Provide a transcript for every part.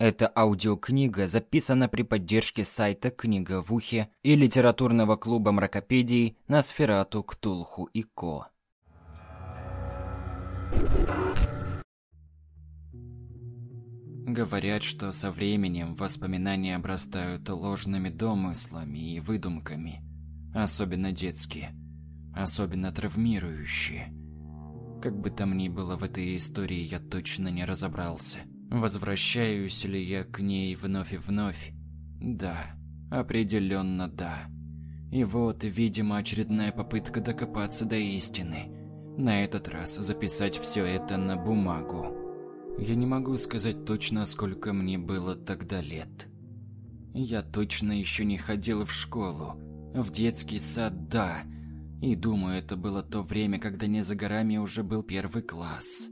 Эта аудиокнига записана при поддержке сайта «Книга в ухе» и литературного клуба мракопедий на Сферату, Ктулху и Ко. Говорят, что со временем воспоминания обрастают ложными домыслами и выдумками, особенно детские, особенно травмирующие. Как бы там ни было в этой истории, я точно не разобрался. Возвращаюсь ли я к ней вновь и вновь? Да, определенно да. И вот, видимо, очередная попытка докопаться до истины. На этот раз записать все это на бумагу. Я не могу сказать точно, сколько мне было тогда лет. Я точно еще не ходил в школу. В детский сад – да. И думаю, это было то время, когда не за горами уже был первый класс.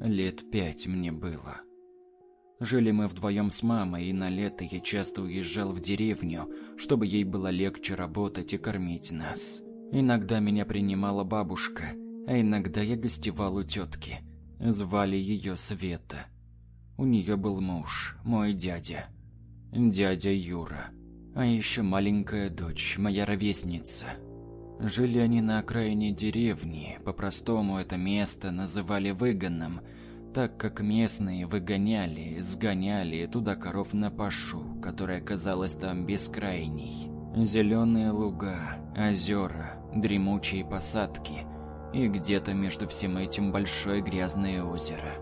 Лет пять мне было. Жили мы вдвоем с мамой, и на лето я часто уезжал в деревню, чтобы ей было легче работать и кормить нас. Иногда меня принимала бабушка, а иногда я гостевал у тетки. Звали ее Света. У нее был муж, мой дядя. Дядя Юра. А еще маленькая дочь, моя ровесница. Жили они на окраине деревни, по-простому это место называли выгонным, так как местные выгоняли, сгоняли туда коров на пашу, которая казалась там бескрайней. Зеленые луга, озера, дремучие посадки и где-то между всем этим большое грязное озеро.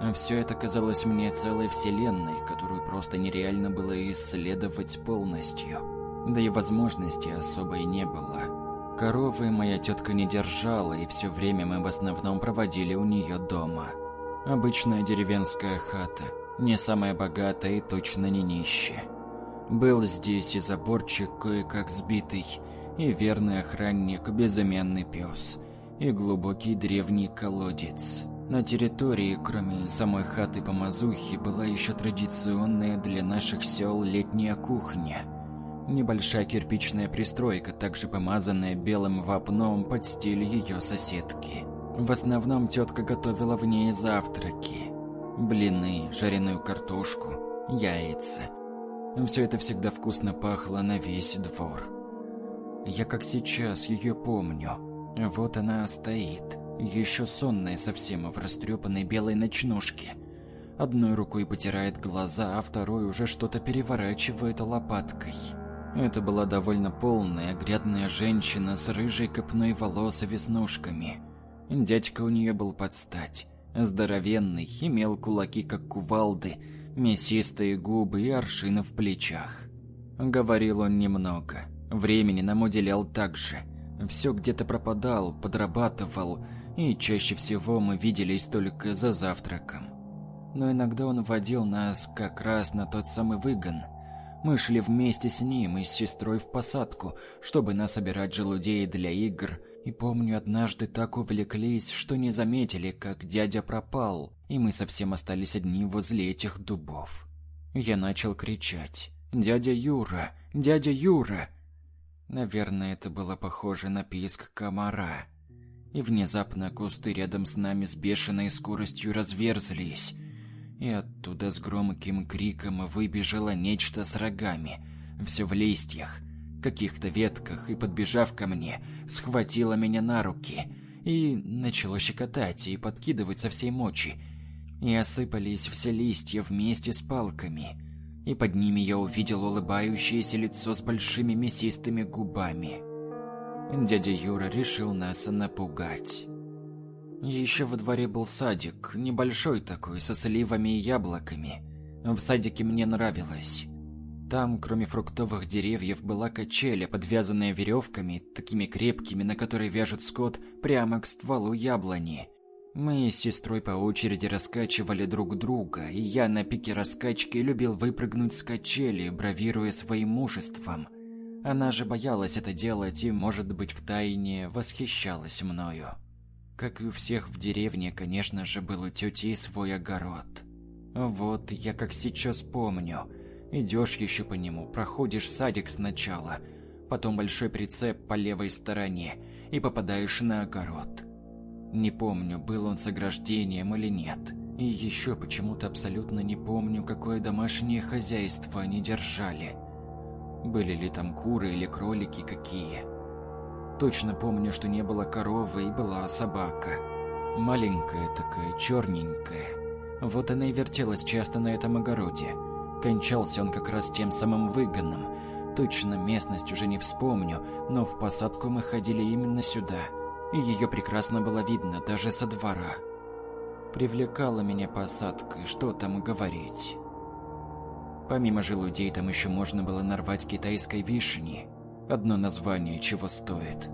А все это казалось мне целой вселенной, которую просто нереально было исследовать полностью да и возможности особой не было. Коровы моя тетка не держала, и все время мы в основном проводили у нее дома. Обычная деревенская хата, не самая богатая и точно не нищая. Был здесь и заборчик кое-как сбитый, и верный охранник, безымянный пес, и глубокий древний колодец. На территории, кроме самой хаты по мазухе, была еще традиционная для наших сел летняя кухня – Небольшая кирпичная пристройка, также помазанная белым вапном под стиль ее соседки. В основном тетка готовила в ней завтраки. Блины, жареную картошку, яйца. Все это всегда вкусно пахло на весь двор. Я как сейчас ее помню. Вот она стоит, еще сонная совсем в растрепанной белой ночнушке. Одной рукой потирает глаза, а второй уже что-то переворачивает лопаткой. Это была довольно полная, грязная женщина с рыжей копной волос и веснушками. Дядька у нее был под стать. Здоровенный, имел кулаки как кувалды, мясистые губы и аршины в плечах. Говорил он немного. Времени нам уделял также. Все где-то пропадал, подрабатывал, и чаще всего мы виделись только за завтраком. Но иногда он водил нас как раз на тот самый выгон – мы шли вместе с ним и с сестрой в посадку, чтобы насобирать желудей для игр. И помню, однажды так увлеклись, что не заметили, как дядя пропал, и мы совсем остались одни возле этих дубов. Я начал кричать «Дядя Юра! Дядя Юра!» Наверное, это было похоже на писк комара. И внезапно кусты рядом с нами с бешеной скоростью разверзлись, и оттуда с громким криком выбежало нечто с рогами, все в листьях, каких-то ветках, и, подбежав ко мне, схватило меня на руки и начало щекотать и подкидывать со всей мочи. И осыпались все листья вместе с палками, и под ними я увидел улыбающееся лицо с большими мясистыми губами. Дядя Юра решил нас напугать. Еще во дворе был садик, небольшой такой, со сливами и яблоками. В садике мне нравилось. Там, кроме фруктовых деревьев, была качеля, подвязанная веревками, такими крепкими, на которые вяжут скот прямо к стволу яблони. Мы с сестрой по очереди раскачивали друг друга, и я на пике раскачки любил выпрыгнуть с качели, бравируя своим мужеством. Она же боялась это делать и, может быть, втайне восхищалась мною. Как и у всех в деревне, конечно же, был у тети свой огород. Вот я как сейчас помню. Идешь еще по нему, проходишь садик сначала, потом большой прицеп по левой стороне и попадаешь на огород. Не помню, был он с ограждением или нет. И еще почему-то абсолютно не помню, какое домашнее хозяйство они держали. Были ли там куры или кролики какие. Точно помню, что не было коровы и была собака. Маленькая такая, черненькая. Вот она и вертелась часто на этом огороде. Кончался он как раз тем самым выгоном. Точно местность уже не вспомню, но в посадку мы ходили именно сюда. И ее прекрасно было видно даже со двора. Привлекала меня посадка, что там говорить. Помимо желудей там еще можно было нарвать китайской вишни, Одно название чего стоит.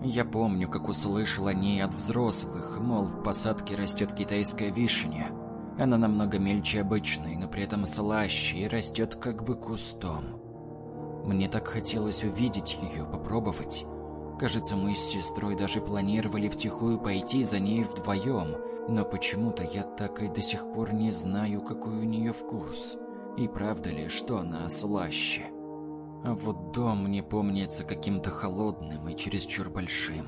Я помню, как услышал о ней от взрослых, мол, в посадке растет китайская вишня. Она намного мельче обычной, но при этом слаще и растет как бы кустом. Мне так хотелось увидеть ее, попробовать. Кажется, мы с сестрой даже планировали втихую пойти за ней вдвоем, но почему-то я так и до сих пор не знаю, какой у нее вкус. И правда ли, что она слаще. А вот дом мне помнится каким-то холодным и чересчур большим.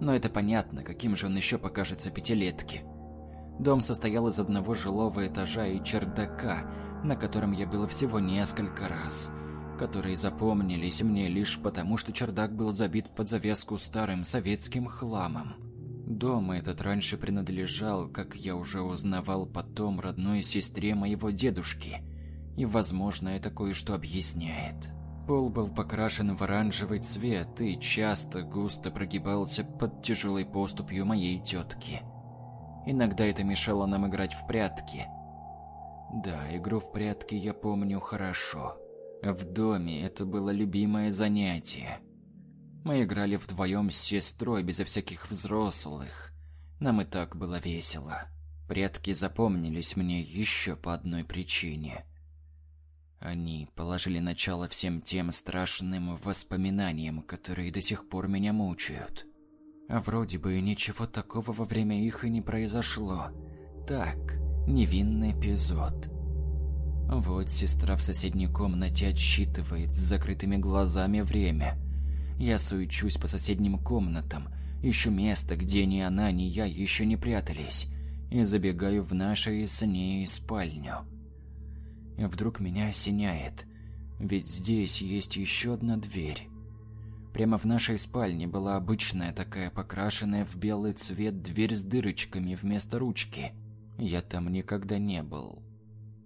Но это понятно, каким же он еще покажется пятилетке. Дом состоял из одного жилого этажа и чердака, на котором я был всего несколько раз, которые запомнились мне лишь потому, что чердак был забит под завеску старым советским хламом. Дом этот раньше принадлежал, как я уже узнавал потом, родной сестре моего дедушки. И, возможно, это кое-что объясняет. Пол был покрашен в оранжевый цвет и часто густо прогибался под тяжелой поступью моей тетки. Иногда это мешало нам играть в прятки. Да, игру в прятки я помню хорошо. В доме это было любимое занятие. Мы играли вдвоем с сестрой безо всяких взрослых. Нам и так было весело. Прятки запомнились мне еще по одной причине – они положили начало всем тем страшным воспоминаниям, которые до сих пор меня мучают. А вроде бы ничего такого во время их и не произошло. Так, невинный эпизод. Вот сестра в соседней комнате отсчитывает с закрытыми глазами время. Я суечусь по соседним комнатам, ищу место, где ни она, ни я еще не прятались, и забегаю в нашу с ней спальню. Вдруг меня осеняет. Ведь здесь есть еще одна дверь. Прямо в нашей спальне была обычная такая покрашенная в белый цвет дверь с дырочками вместо ручки. Я там никогда не был.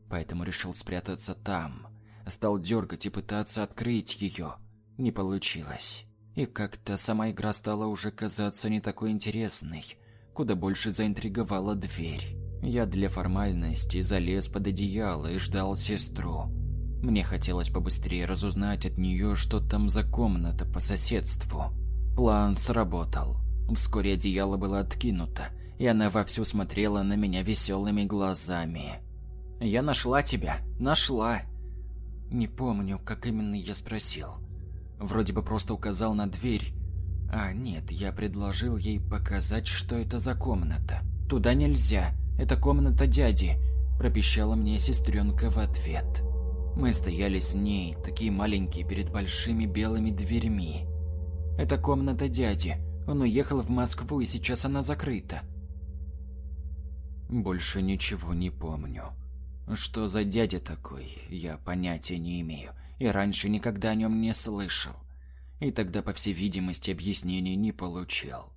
Поэтому решил спрятаться там. Стал дергать и пытаться открыть ее. Не получилось. И как-то сама игра стала уже казаться не такой интересной. Куда больше заинтриговала дверь. Я для формальности залез под одеяло и ждал сестру. Мне хотелось побыстрее разузнать от нее, что там за комната по соседству. План сработал. Вскоре одеяло было откинуто, и она вовсю смотрела на меня веселыми глазами. «Я нашла тебя! Нашла!» Не помню, как именно я спросил. Вроде бы просто указал на дверь. А нет, я предложил ей показать, что это за комната. Туда нельзя. Это комната дяди», – пропищала мне сестренка в ответ. Мы стояли с ней, такие маленькие, перед большими белыми дверьми. «Это комната дяди. Он уехал в Москву, и сейчас она закрыта». Больше ничего не помню. Что за дядя такой, я понятия не имею, и раньше никогда о нем не слышал. И тогда, по всей видимости, объяснений не получил.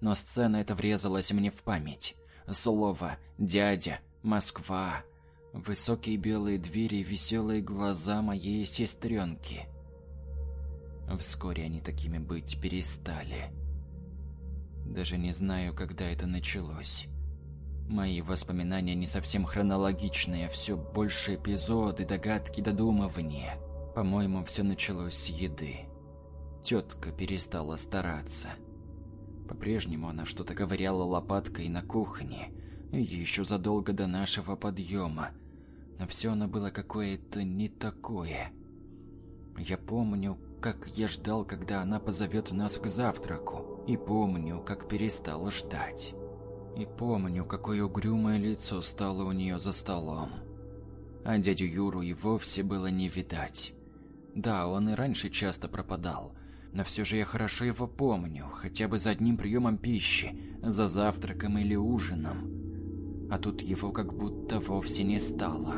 Но сцена эта врезалась мне в память. Слово «дядя», «Москва», высокие белые двери веселые глаза моей сестренки. Вскоре они такими быть перестали. Даже не знаю, когда это началось. Мои воспоминания не совсем хронологичные, все больше эпизоды, догадки, додумывания. По-моему, все началось с еды. Тетка перестала стараться. По-прежнему она что-то ковыряла лопаткой на кухне, еще задолго до нашего подъема. Но все оно было какое-то не такое. Я помню, как я ждал, когда она позовет нас к завтраку, и помню, как перестал ждать. И помню, какое угрюмое лицо стало у нее за столом. А дядю Юру и вовсе было не видать. Да, он и раньше часто пропадал, но все же я хорошо его помню, хотя бы за одним приемом пищи, за завтраком или ужином. а тут его как будто вовсе не стало.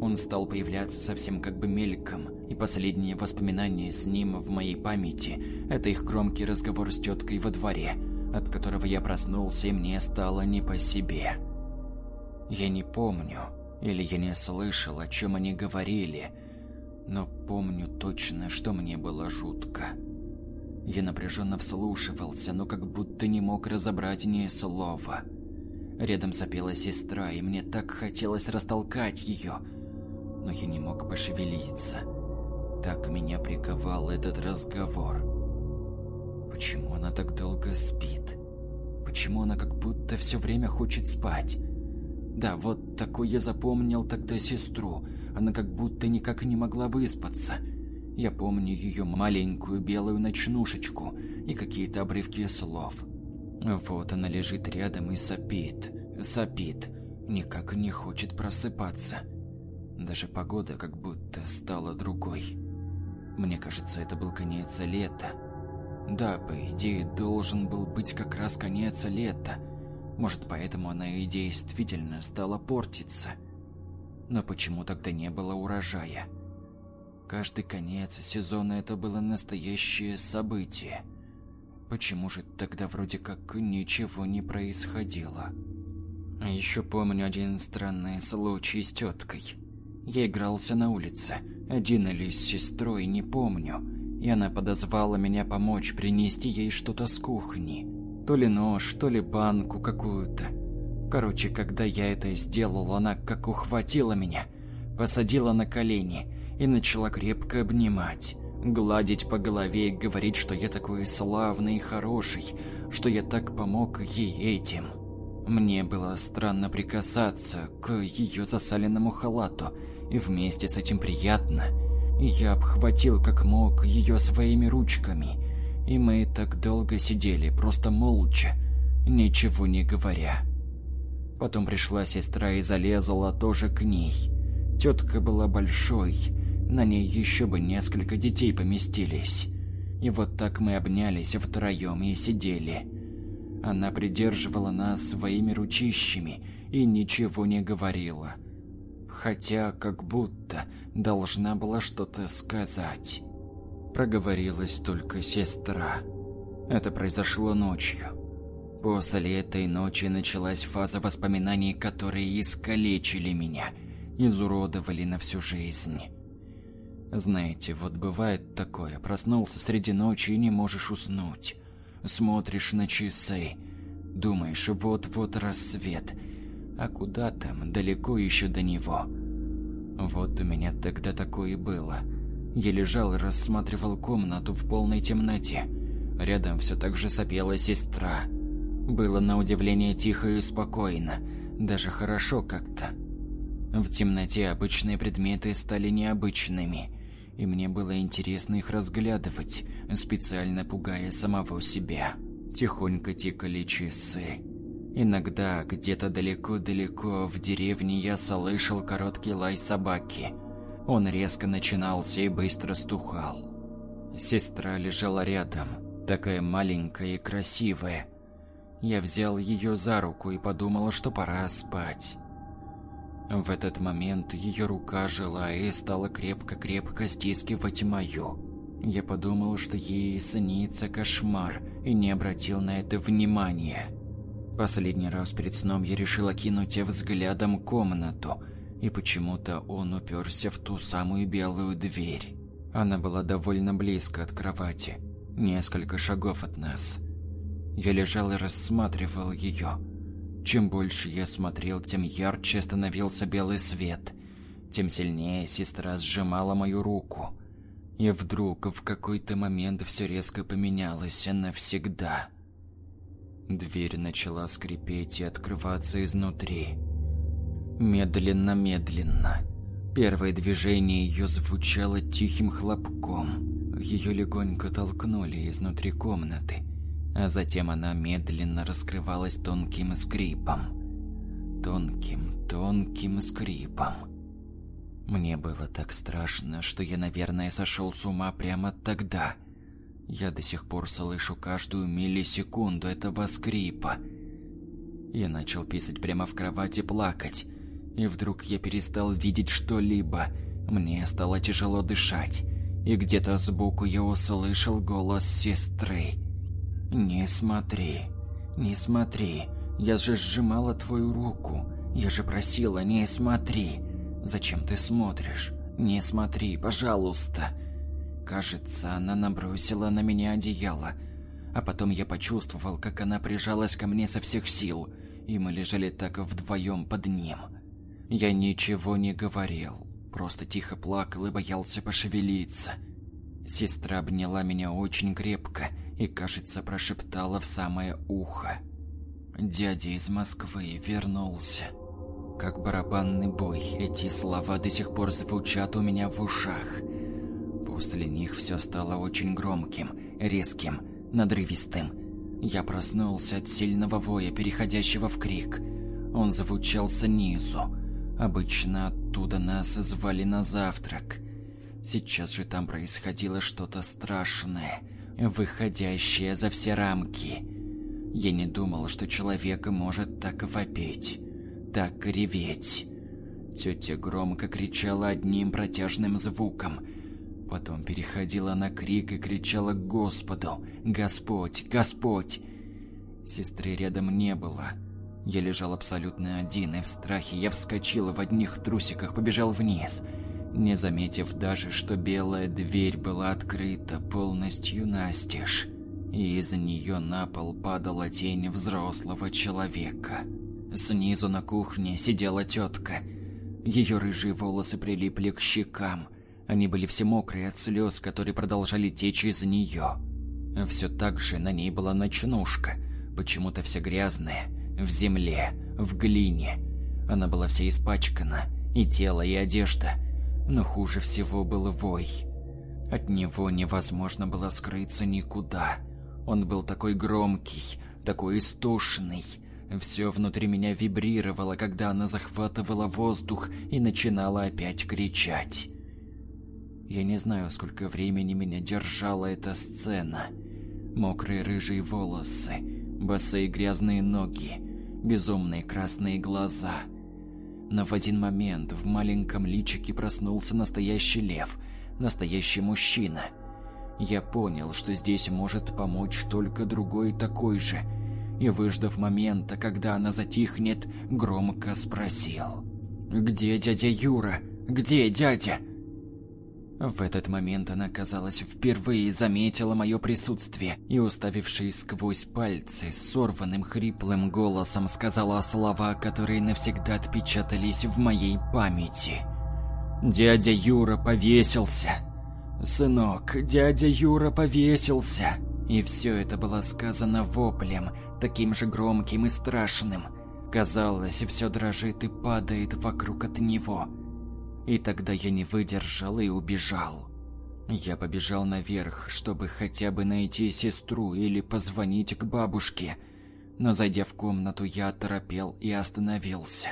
Он стал появляться совсем как бы мельком, и последнее воспоминание с ним в моей памяти – это их громкий разговор с теткой во дворе, от которого я проснулся и мне стало не по себе. Я не помню, или я не слышал, о чем они говорили, но помню точно, что мне было жутко. Я напряженно вслушивался, но как будто не мог разобрать ни слова. Рядом сопела сестра, и мне так хотелось растолкать ее, но я не мог пошевелиться. Так меня приковал этот разговор. Почему она так долго спит? Почему она как будто все время хочет спать? Да, вот такой я запомнил тогда сестру. Она как будто никак не могла выспаться. Я помню ее маленькую белую ночнушечку и какие-то обрывки слов. Вот она лежит рядом и сопит, сопит, никак не хочет просыпаться. Даже погода как будто стала другой. Мне кажется, это был конец лета. Да, по идее, должен был быть как раз конец лета. Может, поэтому она и действительно стала портиться. Но почему тогда не было урожая? Каждый конец сезона это было настоящее событие. Почему же тогда вроде как ничего не происходило? А еще помню один странный случай с теткой. Я игрался на улице, один или с сестрой, не помню. И она подозвала меня помочь принести ей что-то с кухни. То ли нож, то ли банку какую-то. Короче, когда я это сделал, она как ухватила меня, посадила на колени и начала крепко обнимать, гладить по голове и говорить, что я такой славный и хороший, что я так помог ей этим. Мне было странно прикасаться к ее засаленному халату, и вместе с этим приятно. Я обхватил как мог ее своими ручками, и мы так долго сидели, просто молча, ничего не говоря. Потом пришла сестра и залезла тоже к ней. Тетка была большой, на ней еще бы несколько детей поместились. И вот так мы обнялись втроем и сидели. Она придерживала нас своими ручищами и ничего не говорила хотя как будто должна была что-то сказать. Проговорилась только сестра. Это произошло ночью. После этой ночи началась фаза воспоминаний, которые искалечили меня, изуродовали на всю жизнь. Знаете, вот бывает такое, проснулся среди ночи и не можешь уснуть. Смотришь на часы, думаешь, вот-вот рассвет – а куда там, далеко еще до него. Вот у меня тогда такое и было. Я лежал и рассматривал комнату в полной темноте. Рядом все так же сопела сестра. Было на удивление тихо и спокойно, даже хорошо как-то. В темноте обычные предметы стали необычными, и мне было интересно их разглядывать, специально пугая самого себя. Тихонько тикали часы. Иногда где-то далеко-далеко в деревне я слышал короткий лай собаки. Он резко начинался и быстро стухал. Сестра лежала рядом, такая маленькая и красивая. Я взял ее за руку и подумал, что пора спать. В этот момент ее рука жила и стала крепко-крепко стискивать мою. Я подумал, что ей снится кошмар, и не обратил на это внимания. Последний раз перед сном я решил окинуть взглядом комнату, и почему-то он уперся в ту самую белую дверь. Она была довольно близко от кровати, несколько шагов от нас. Я лежал и рассматривал ее. Чем больше я смотрел, тем ярче становился белый свет, тем сильнее сестра сжимала мою руку. И вдруг в какой-то момент все резко поменялось навсегда. Дверь начала скрипеть и открываться изнутри. Медленно-медленно. Первое движение ее звучало тихим хлопком. Ее легонько толкнули изнутри комнаты, а затем она медленно раскрывалась тонким скрипом. Тонким, тонким скрипом. Мне было так страшно, что я, наверное, сошел с ума прямо тогда – я до сих пор слышу каждую миллисекунду этого скрипа. Я начал писать прямо в кровати, плакать. И вдруг я перестал видеть что-либо. Мне стало тяжело дышать. И где-то сбоку я услышал голос сестры. «Не смотри, не смотри, я же сжимала твою руку. Я же просила, не смотри. Зачем ты смотришь? Не смотри, пожалуйста». Кажется, она набросила на меня одеяло. А потом я почувствовал, как она прижалась ко мне со всех сил, и мы лежали так вдвоем под ним. Я ничего не говорил, просто тихо плакал и боялся пошевелиться. Сестра обняла меня очень крепко и, кажется, прошептала в самое ухо. Дядя из Москвы вернулся. Как барабанный бой, эти слова до сих пор звучат у меня в ушах. После них все стало очень громким, резким, надрывистым. Я проснулся от сильного воя, переходящего в крик. Он звучал снизу. Обычно оттуда нас звали на завтрак. Сейчас же там происходило что-то страшное, выходящее за все рамки. Я не думал, что человек может так вопить, так реветь. Тетя громко кричала одним протяжным звуком – Потом переходила на крик и кричала к Господу «Господь! Господь!». Сестры рядом не было. Я лежал абсолютно один, и в страхе я вскочил в одних трусиках, побежал вниз, не заметив даже, что белая дверь была открыта полностью настежь, и из нее на пол падала тень взрослого человека. Снизу на кухне сидела тетка. Ее рыжие волосы прилипли к щекам, они были все мокрые от слез, которые продолжали течь из нее. Все так же на ней была ночнушка, почему-то вся грязная, в земле, в глине. Она была вся испачкана, и тело, и одежда. Но хуже всего был вой. От него невозможно было скрыться никуда. Он был такой громкий, такой истошный. Все внутри меня вибрировало, когда она захватывала воздух и начинала опять кричать. Я не знаю, сколько времени меня держала эта сцена. Мокрые рыжие волосы, босые грязные ноги, безумные красные глаза. Но в один момент в маленьком личике проснулся настоящий лев, настоящий мужчина. Я понял, что здесь может помочь только другой такой же, и, выждав момента, когда она затихнет, громко спросил. «Где дядя Юра? Где дядя?» В этот момент она, казалось, впервые заметила мое присутствие и, уставившись сквозь пальцы, сорванным хриплым голосом сказала слова, которые навсегда отпечатались в моей памяти. «Дядя Юра повесился!» «Сынок, дядя Юра повесился!» И все это было сказано воплем, таким же громким и страшным. Казалось, все дрожит и падает вокруг от него – и тогда я не выдержал и убежал. Я побежал наверх, чтобы хотя бы найти сестру или позвонить к бабушке. Но зайдя в комнату, я оторопел и остановился.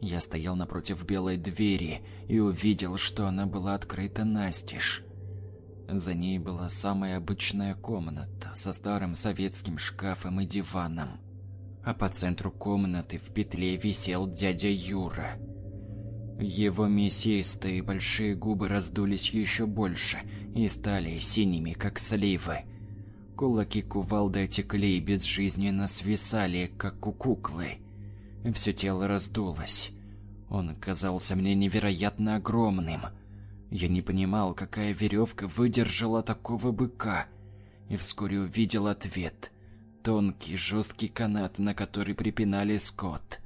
Я стоял напротив белой двери и увидел, что она была открыта настежь. За ней была самая обычная комната со старым советским шкафом и диваном. А по центру комнаты в петле висел дядя Юра – его мясистые большие губы раздулись еще больше и стали синими, как сливы. Кулаки кувалды отекли и безжизненно свисали, как у куклы. Все тело раздулось. Он казался мне невероятно огромным. Я не понимал, какая веревка выдержала такого быка. И вскоре увидел ответ. Тонкий, жесткий канат, на который припинали скот.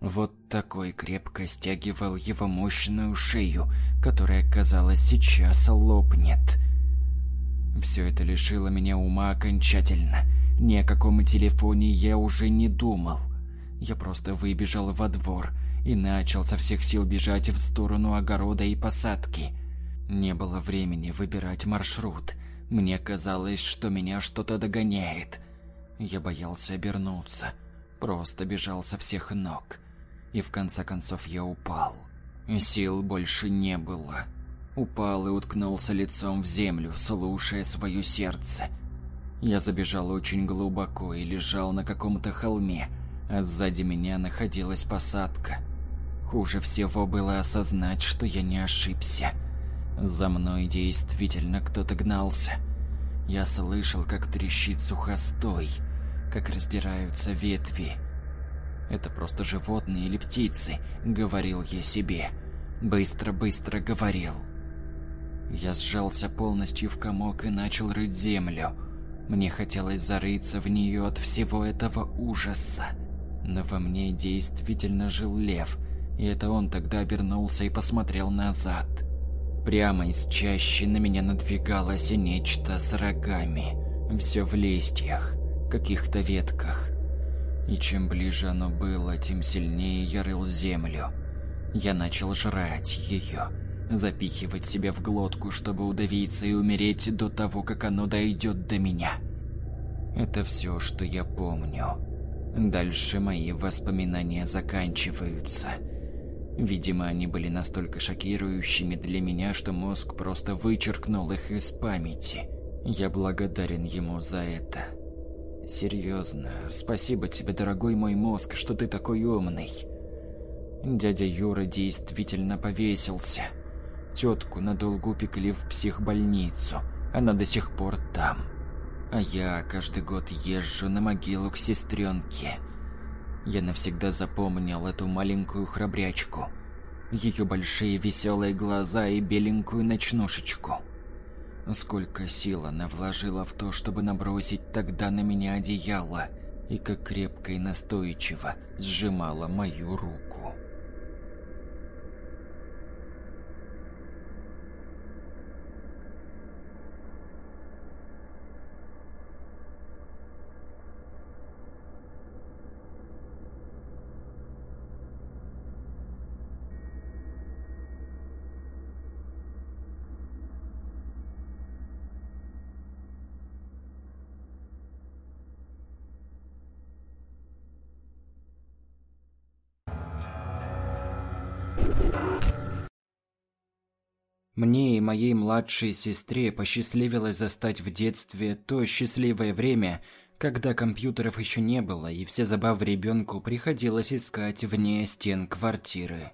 Вот такой крепко стягивал его мощную шею, которая, казалось, сейчас лопнет. Все это лишило меня ума окончательно. Ни о каком телефоне я уже не думал. Я просто выбежал во двор и начал со всех сил бежать в сторону огорода и посадки. Не было времени выбирать маршрут. Мне казалось, что меня что-то догоняет. Я боялся обернуться. Просто бежал со всех ног и в конце концов я упал. Сил больше не было. Упал и уткнулся лицом в землю, слушая свое сердце. Я забежал очень глубоко и лежал на каком-то холме, а сзади меня находилась посадка. Хуже всего было осознать, что я не ошибся. За мной действительно кто-то гнался. Я слышал, как трещит сухостой, как раздираются ветви. Это просто животные или птицы, говорил я себе. Быстро-быстро говорил. Я сжался полностью в комок и начал рыть землю. Мне хотелось зарыться в нее от всего этого ужаса. Но во мне действительно жил лев, и это он тогда обернулся и посмотрел назад. Прямо из чащи на меня надвигалось нечто с рогами. Все в листьях, каких-то ветках. И чем ближе оно было, тем сильнее я рыл землю. Я начал жрать ее, запихивать себе в глотку, чтобы удавиться и умереть до того, как оно дойдет до меня. Это все, что я помню. Дальше мои воспоминания заканчиваются. Видимо, они были настолько шокирующими для меня, что мозг просто вычеркнул их из памяти. Я благодарен ему за это. Серьезно, спасибо тебе, дорогой мой мозг, что ты такой умный. Дядя Юра действительно повесился. Тетку надолго упекли в психбольницу. Она до сих пор там. А я каждый год езжу на могилу к сестренке. Я навсегда запомнил эту маленькую храбрячку. Ее большие веселые глаза и беленькую ночнушечку. Сколько сил она вложила в то, чтобы набросить тогда на меня одеяло, и как крепко и настойчиво сжимала мою руку. Мне и моей младшей сестре посчастливилось застать в детстве то счастливое время, когда компьютеров еще не было, и все забавы ребенку приходилось искать вне стен квартиры.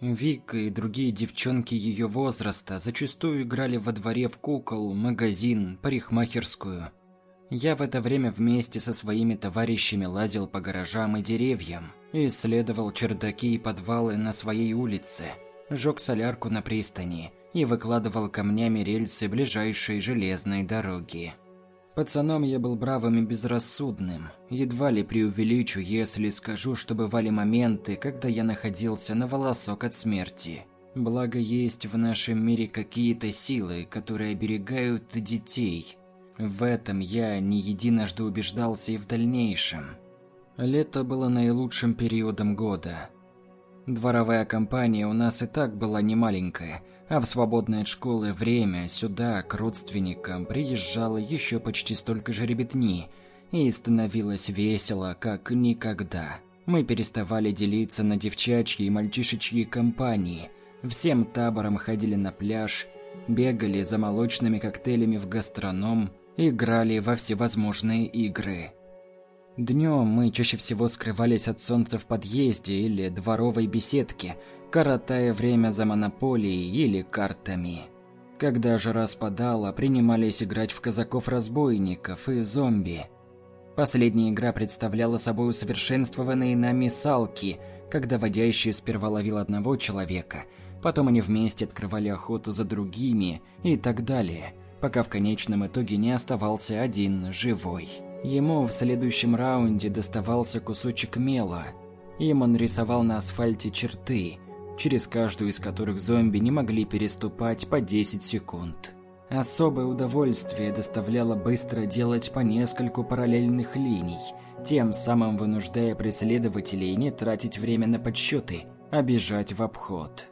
Вика и другие девчонки ее возраста зачастую играли во дворе в кукол, магазин, парикмахерскую. Я в это время вместе со своими товарищами лазил по гаражам и деревьям, исследовал чердаки и подвалы на своей улице, жег солярку на пристани – и выкладывал камнями рельсы ближайшей железной дороги. Пацаном я был бравым и безрассудным. Едва ли преувеличу, если скажу, что бывали моменты, когда я находился на волосок от смерти. Благо есть в нашем мире какие-то силы, которые оберегают детей. В этом я не единожды убеждался и в дальнейшем. Лето было наилучшим периодом года. Дворовая компания у нас и так была немаленькая – а в свободное от школы время сюда, к родственникам, приезжало еще почти столько же ребятни, и становилось весело, как никогда. Мы переставали делиться на девчачьи и мальчишечьи компании, всем табором ходили на пляж, бегали за молочными коктейлями в гастроном, играли во всевозможные игры. Днем мы чаще всего скрывались от солнца в подъезде или дворовой беседке, коротая время за монополией или картами. Когда же распадала, принимались играть в казаков-разбойников и зомби. Последняя игра представляла собой усовершенствованные нами салки, когда водящий сперва ловил одного человека, потом они вместе открывали охоту за другими и так далее, пока в конечном итоге не оставался один живой. Ему в следующем раунде доставался кусочек мела. Им он рисовал на асфальте черты – через каждую из которых зомби не могли переступать по 10 секунд. Особое удовольствие доставляло быстро делать по нескольку параллельных линий, тем самым вынуждая преследователей не тратить время на подсчеты, а бежать в обход.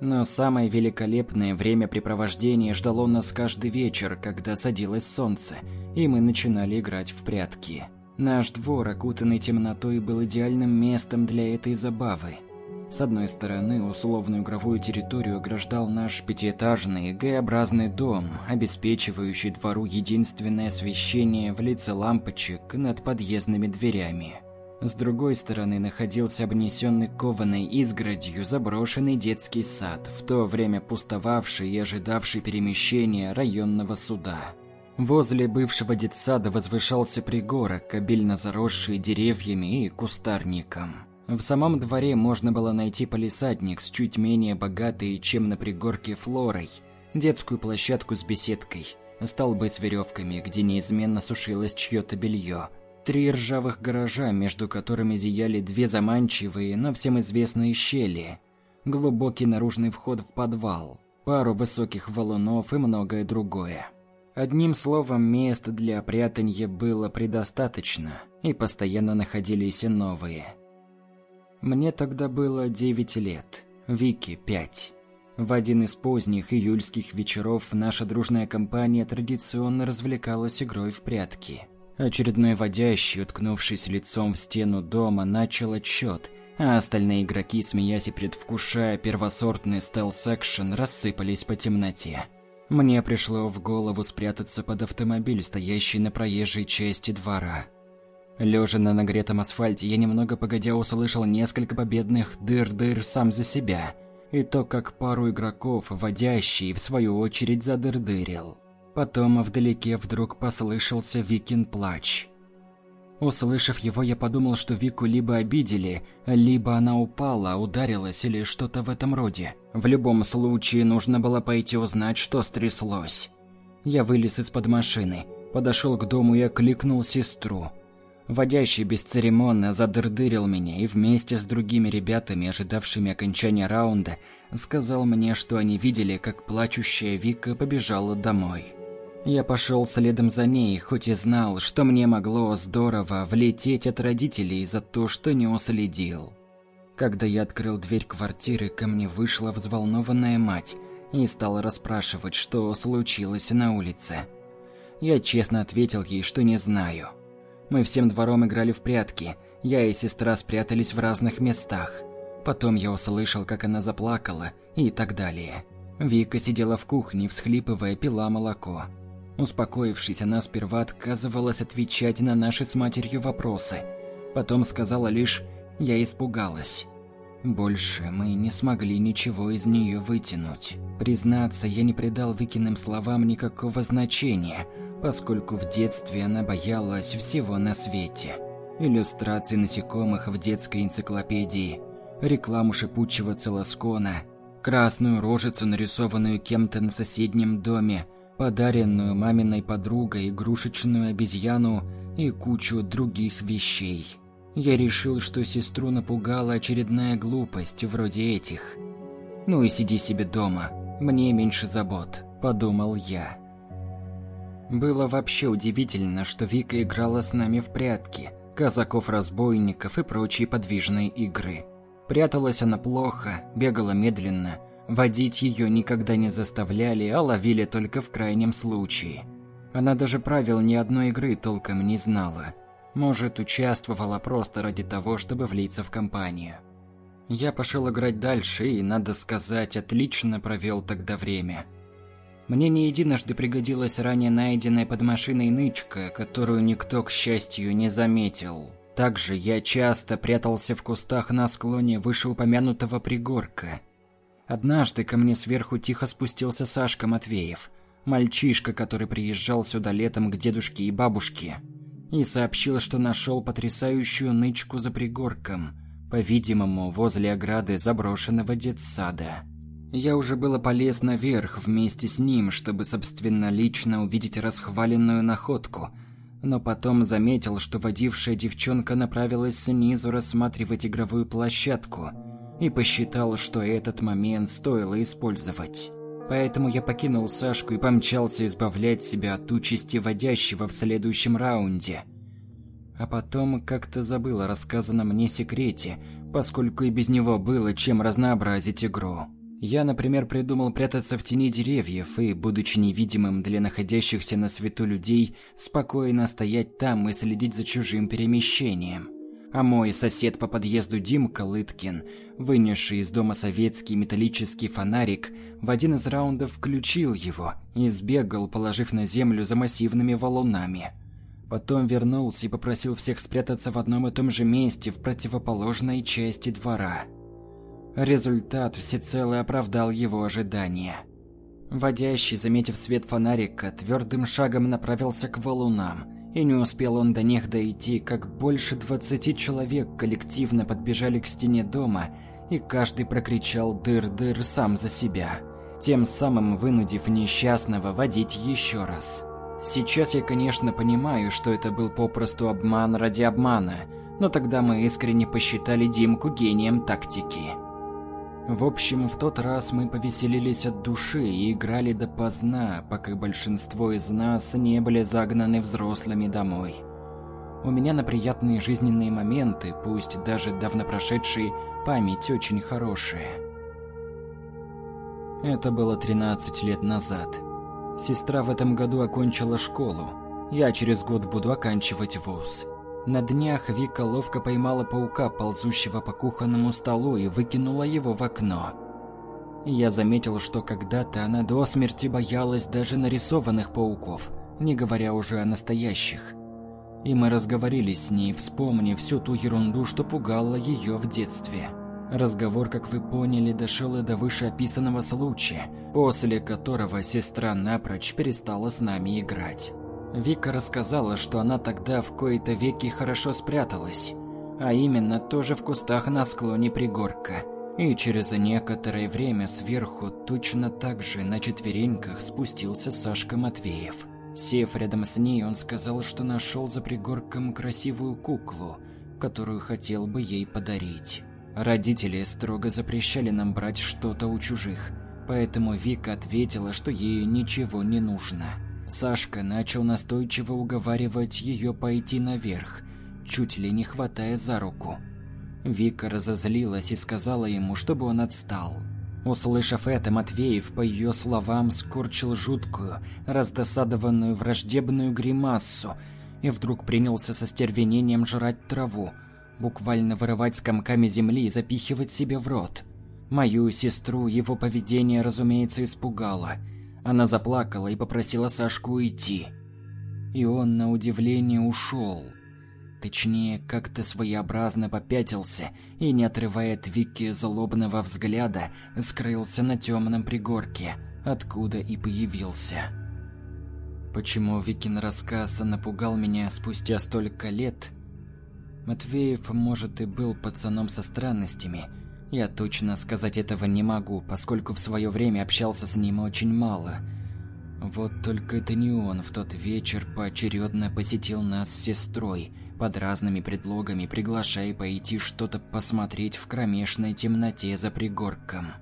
Но самое великолепное времяпрепровождение ждало нас каждый вечер, когда садилось солнце, и мы начинали играть в прятки. Наш двор, окутанный темнотой, был идеальным местом для этой забавы – с одной стороны, условную игровую территорию ограждал наш пятиэтажный Г-образный дом, обеспечивающий двору единственное освещение в лице лампочек над подъездными дверями. С другой стороны находился обнесенный кованой изгородью заброшенный детский сад, в то время пустовавший и ожидавший перемещения районного суда. Возле бывшего детсада возвышался пригорок, обильно заросший деревьями и кустарником. В самом дворе можно было найти полисадник с чуть менее богатой, чем на пригорке флорой, детскую площадку с беседкой, столбы с веревками, где неизменно сушилось чье-то белье – Три ржавых гаража, между которыми зияли две заманчивые, но всем известные щели. Глубокий наружный вход в подвал, пару высоких валунов и многое другое. Одним словом, мест для прятанья было предостаточно, и постоянно находились и новые. Мне тогда было 9 лет, Вики – 5. В один из поздних июльских вечеров наша дружная компания традиционно развлекалась игрой в прятки – Очередной водящий, уткнувшись лицом в стену дома, начал отсчет, а остальные игроки, смеясь и предвкушая первосортный стелс-экшен, рассыпались по темноте. Мне пришло в голову спрятаться под автомобиль, стоящий на проезжей части двора. Лежа на нагретом асфальте, я немного погодя услышал несколько победных дыр-дыр сам за себя, и то, как пару игроков, водящий, в свою очередь задыр-дырил. Потом вдалеке вдруг послышался Викин плач. Услышав его, я подумал, что Вику либо обидели, либо она упала, ударилась или что-то в этом роде. В любом случае, нужно было пойти узнать, что стряслось. Я вылез из-под машины, подошел к дому и окликнул сестру. Водящий бесцеремонно задырдырил меня и вместе с другими ребятами, ожидавшими окончания раунда, сказал мне, что они видели, как плачущая Вика побежала домой. Я пошел следом за ней, хоть и знал, что мне могло здорово влететь от родителей за то, что не уследил. Когда я открыл дверь квартиры, ко мне вышла взволнованная мать и стала расспрашивать, что случилось на улице. Я честно ответил ей, что не знаю. Мы всем двором играли в прятки, я и сестра спрятались в разных местах. Потом я услышал, как она заплакала и так далее. Вика сидела в кухне, всхлипывая, пила молоко. Успокоившись, она сперва отказывалась отвечать на наши с матерью вопросы. Потом сказала лишь «я испугалась». Больше мы не смогли ничего из нее вытянуть. Признаться, я не придал Викиным словам никакого значения, поскольку в детстве она боялась всего на свете. Иллюстрации насекомых в детской энциклопедии, рекламу шипучего целоскона, красную рожицу, нарисованную кем-то на соседнем доме – подаренную маминой подругой игрушечную обезьяну и кучу других вещей. Я решил, что сестру напугала очередная глупость вроде этих. «Ну и сиди себе дома, мне меньше забот», – подумал я. Было вообще удивительно, что Вика играла с нами в прятки, казаков-разбойников и прочие подвижные игры. Пряталась она плохо, бегала медленно – Водить ее никогда не заставляли, а ловили только в крайнем случае. Она даже правил ни одной игры толком не знала. Может, участвовала просто ради того, чтобы влиться в компанию. Я пошел играть дальше и, надо сказать, отлично провел тогда время. Мне не единожды пригодилась ранее найденная под машиной нычка, которую никто, к счастью, не заметил. Также я часто прятался в кустах на склоне вышеупомянутого пригорка – Однажды ко мне сверху тихо спустился Сашка Матвеев, мальчишка, который приезжал сюда летом к дедушке и бабушке, и сообщил, что нашел потрясающую нычку за пригорком, по-видимому, возле ограды заброшенного детсада. Я уже было полез наверх вместе с ним, чтобы собственно лично увидеть расхваленную находку, но потом заметил, что водившая девчонка направилась снизу рассматривать игровую площадку – и посчитал, что этот момент стоило использовать. Поэтому я покинул Сашку и помчался избавлять себя от участи водящего в следующем раунде. А потом как-то забыл о рассказанном мне секрете, поскольку и без него было чем разнообразить игру. Я, например, придумал прятаться в тени деревьев и, будучи невидимым для находящихся на свету людей, спокойно стоять там и следить за чужим перемещением. А мой сосед по подъезду Димка Лыткин, вынесший из дома советский металлический фонарик, в один из раундов включил его и сбегал, положив на землю за массивными валунами. Потом вернулся и попросил всех спрятаться в одном и том же месте в противоположной части двора. Результат всецело оправдал его ожидания. Водящий, заметив свет фонарика, твердым шагом направился к валунам, и не успел он до них дойти, как больше двадцати человек коллективно подбежали к стене дома, и каждый прокричал «дыр-дыр» сам за себя, тем самым вынудив несчастного водить еще раз. Сейчас я, конечно, понимаю, что это был попросту обман ради обмана, но тогда мы искренне посчитали Димку гением тактики. В общем, в тот раз мы повеселились от души и играли допоздна, пока большинство из нас не были загнаны взрослыми домой. У меня на приятные жизненные моменты, пусть даже давно прошедшие, память очень хорошая. Это было 13 лет назад. Сестра в этом году окончила школу. Я через год буду оканчивать вуз. На днях Вика ловко поймала паука, ползущего по кухонному столу, и выкинула его в окно. Я заметил, что когда-то она до смерти боялась даже нарисованных пауков, не говоря уже о настоящих. И мы разговорили с ней, вспомнив всю ту ерунду, что пугала ее в детстве. Разговор, как вы поняли, дошел и до вышеописанного случая, после которого сестра напрочь перестала с нами играть. Вика рассказала, что она тогда в кои-то веки хорошо спряталась, а именно тоже в кустах на склоне пригорка. И через некоторое время сверху точно так же на четвереньках спустился Сашка Матвеев. Сев рядом с ней, он сказал, что нашел за пригорком красивую куклу, которую хотел бы ей подарить. Родители строго запрещали нам брать что-то у чужих, поэтому Вика ответила, что ей ничего не нужно. Сашка начал настойчиво уговаривать ее пойти наверх, чуть ли не хватая за руку. Вика разозлилась и сказала ему, чтобы он отстал. Услышав это, Матвеев, по ее словам, скорчил жуткую, раздосадованную враждебную гримассу и вдруг принялся со стервенением жрать траву, буквально вырывать с комками земли и запихивать себе в рот. Мою сестру его поведение, разумеется, испугало. Она заплакала и попросила Сашку уйти. И он, на удивление, ушел. Точнее, как-то своеобразно попятился и, не отрывая от Вики злобного взгляда, скрылся на темном пригорке, откуда и появился. Почему Викин рассказ напугал меня спустя столько лет – Матвеев, может, и был пацаном со странностями. Я точно сказать этого не могу, поскольку в свое время общался с ним очень мало. Вот только это не он в тот вечер поочередно посетил нас с сестрой, под разными предлогами приглашая пойти что-то посмотреть в кромешной темноте за пригорком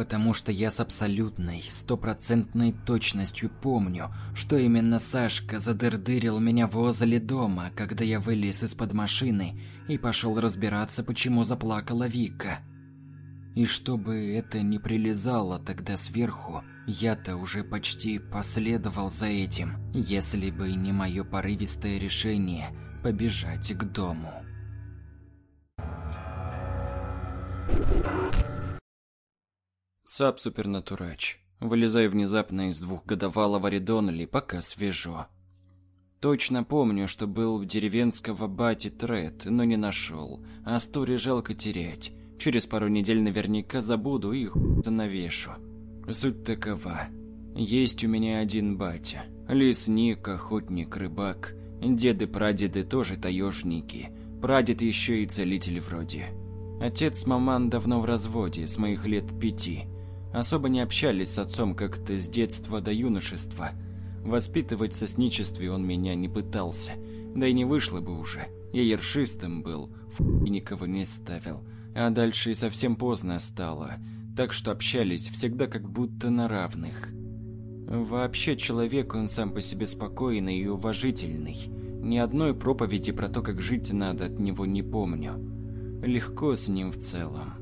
потому что я с абсолютной, стопроцентной точностью помню, что именно Сашка задырдырил меня возле дома, когда я вылез из-под машины и пошел разбираться, почему заплакала Вика. И чтобы это не прилезало тогда сверху, я-то уже почти последовал за этим, если бы не мое порывистое решение побежать к дому. Сап супернатурач. Вылезай внезапно из двухгодовалого Редонли, пока свежо. Точно помню, что был в деревенского бати Тред, но не нашел. А стори жалко терять. Через пару недель наверняка забуду и хуй навешу. Суть такова. Есть у меня один батя. Лесник, охотник, рыбак. Деды-прадеды тоже таежники. Прадед еще и целитель вроде. Отец маман давно в разводе, с моих лет пяти. Особо не общались с отцом как-то с детства до юношества. Воспитывать в сосничестве он меня не пытался. Да и не вышло бы уже. Я ершистым был, в никого не ставил. А дальше и совсем поздно стало. Так что общались всегда как будто на равных. Вообще человек он сам по себе спокойный и уважительный. Ни одной проповеди про то, как жить надо, от него не помню. Легко с ним в целом.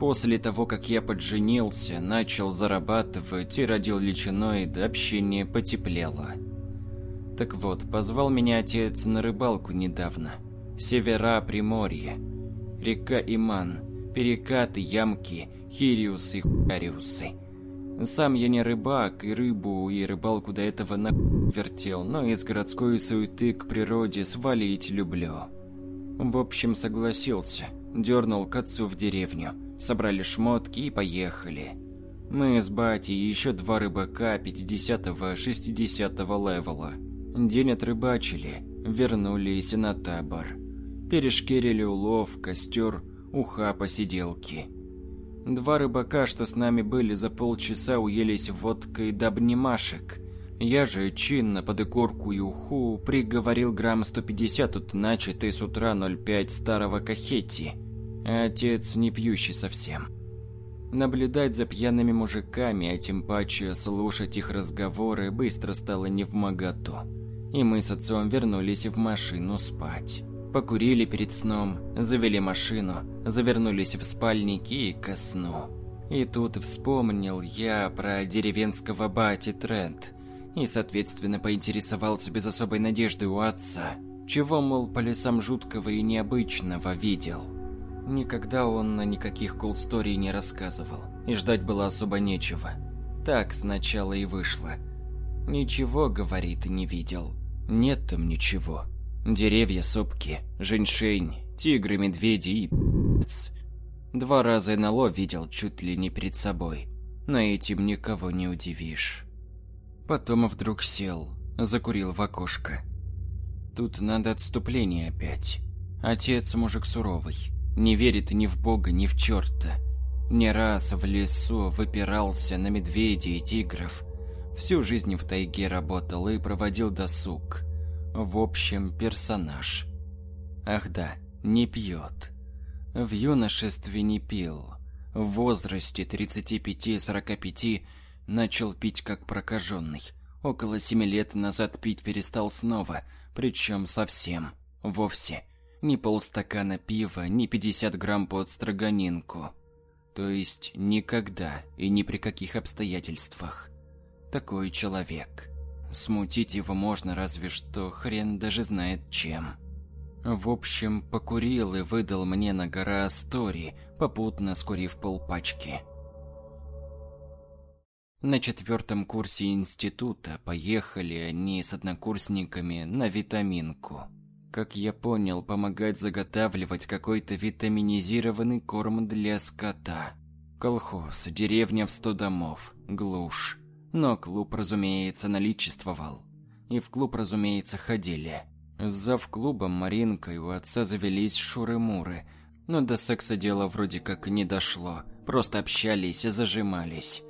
После того, как я подженился, начал зарабатывать и родил личиной, общение потеплело. Так вот, позвал меня отец на рыбалку недавно. Севера Приморье. Река Иман. Перекаты, ямки, хириусы, хариусы. Сам я не рыбак, и рыбу, и рыбалку до этого на вертел, но из городской суеты к природе свалить люблю. В общем, согласился. Дернул к отцу в деревню. Собрали шмотки и поехали. Мы с батей и еще два рыбака 50-60 левела. День отрыбачили, вернулись на табор. Перешкерили улов, костер, уха посиделки. Два рыбака, что с нами были, за полчаса уелись водкой до обнимашек. Я же чинно под икорку и уху приговорил грамм 150 от начатой с утра 0,5 старого кахетти. Отец не пьющий совсем. Наблюдать за пьяными мужиками, а тем паче слушать их разговоры, быстро стало не. И мы с отцом вернулись в машину спать. Покурили перед сном, завели машину, завернулись в спальники и ко сну. И тут вспомнил я про деревенского бати Трент и, соответственно, поинтересовался без особой надежды у отца, чего, мол, по лесам жуткого и необычного видел. Никогда он на никаких кулсторий не рассказывал, и ждать было особо нечего. Так сначала и вышло. Ничего, говорит, не видел. Нет там ничего. Деревья, сопки, женьшень, тигры, медведи и. Два раза НЛО видел чуть ли не перед собой, но этим никого не удивишь. Потом вдруг сел, закурил в окошко. Тут надо отступление опять. Отец мужик суровый, не верит ни в бога, ни в черта. Не раз в лесу выпирался на медведей и тигров. Всю жизнь в тайге работал и проводил досуг. В общем, персонаж. Ах да, не пьет. В юношестве не пил. В возрасте 35-45 начал пить как прокаженный. Около семи лет назад пить перестал снова, причем совсем, вовсе. Ни полстакана пива, ни 50 грамм под строганинку. То есть никогда и ни при каких обстоятельствах. Такой человек. Смутить его можно разве что хрен даже знает чем. В общем, покурил и выдал мне на гора Астори, попутно скурив полпачки. На четвертом курсе института поехали они с однокурсниками на витаминку. Как я понял, помогать заготавливать какой-то витаминизированный корм для скота. Колхоз, деревня в сто домов, глушь. Но клуб, разумеется, наличествовал. И в клуб, разумеется, ходили. За в клубом Маринкой у отца завелись шуры-муры. Но до секса дело вроде как не дошло. Просто общались и зажимались.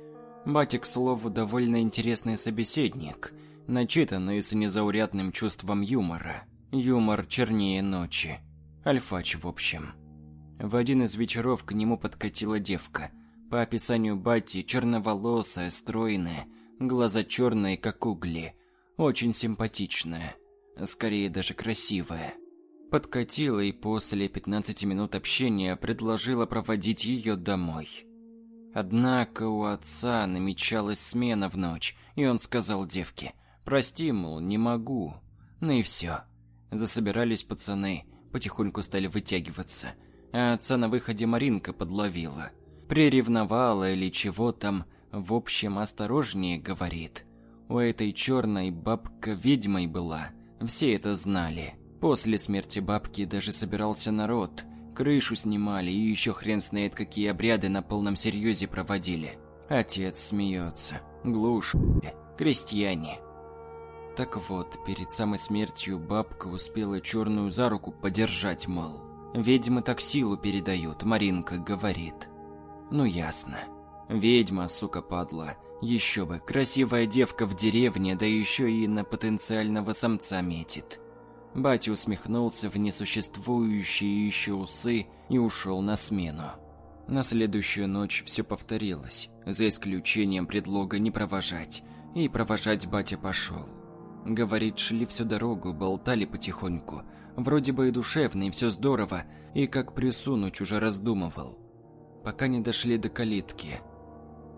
Батя, к слову, довольно интересный собеседник. Начитанный с незаурядным чувством юмора. Юмор чернее ночи. Альфач, в общем. В один из вечеров к нему подкатила девка – по описанию Бати, черноволосая, стройная, глаза черные, как угли. Очень симпатичная. Скорее даже красивая. Подкатила и после 15 минут общения предложила проводить ее домой. Однако у отца намечалась смена в ночь, и он сказал девке, «Прости, мол, не могу». Ну и все. Засобирались пацаны, потихоньку стали вытягиваться, а отца на выходе Маринка подловила – приревновала или чего там, в общем, осторожнее говорит. У этой черной бабка ведьмой была, все это знали. После смерти бабки даже собирался народ, крышу снимали и еще хрен знает какие обряды на полном серьезе проводили. Отец смеется. Глушь, крестьяне. Так вот, перед самой смертью бабка успела черную за руку подержать, мол. Ведьмы так силу передают, Маринка говорит. Ну ясно. Ведьма, сука, падла. Еще бы, красивая девка в деревне, да еще и на потенциального самца метит. Батя усмехнулся в несуществующие еще усы и ушел на смену. На следующую ночь все повторилось, за исключением предлога не провожать. И провожать батя пошел. Говорит, шли всю дорогу, болтали потихоньку. Вроде бы и душевно, и все здорово, и как присунуть уже раздумывал пока не дошли до калитки.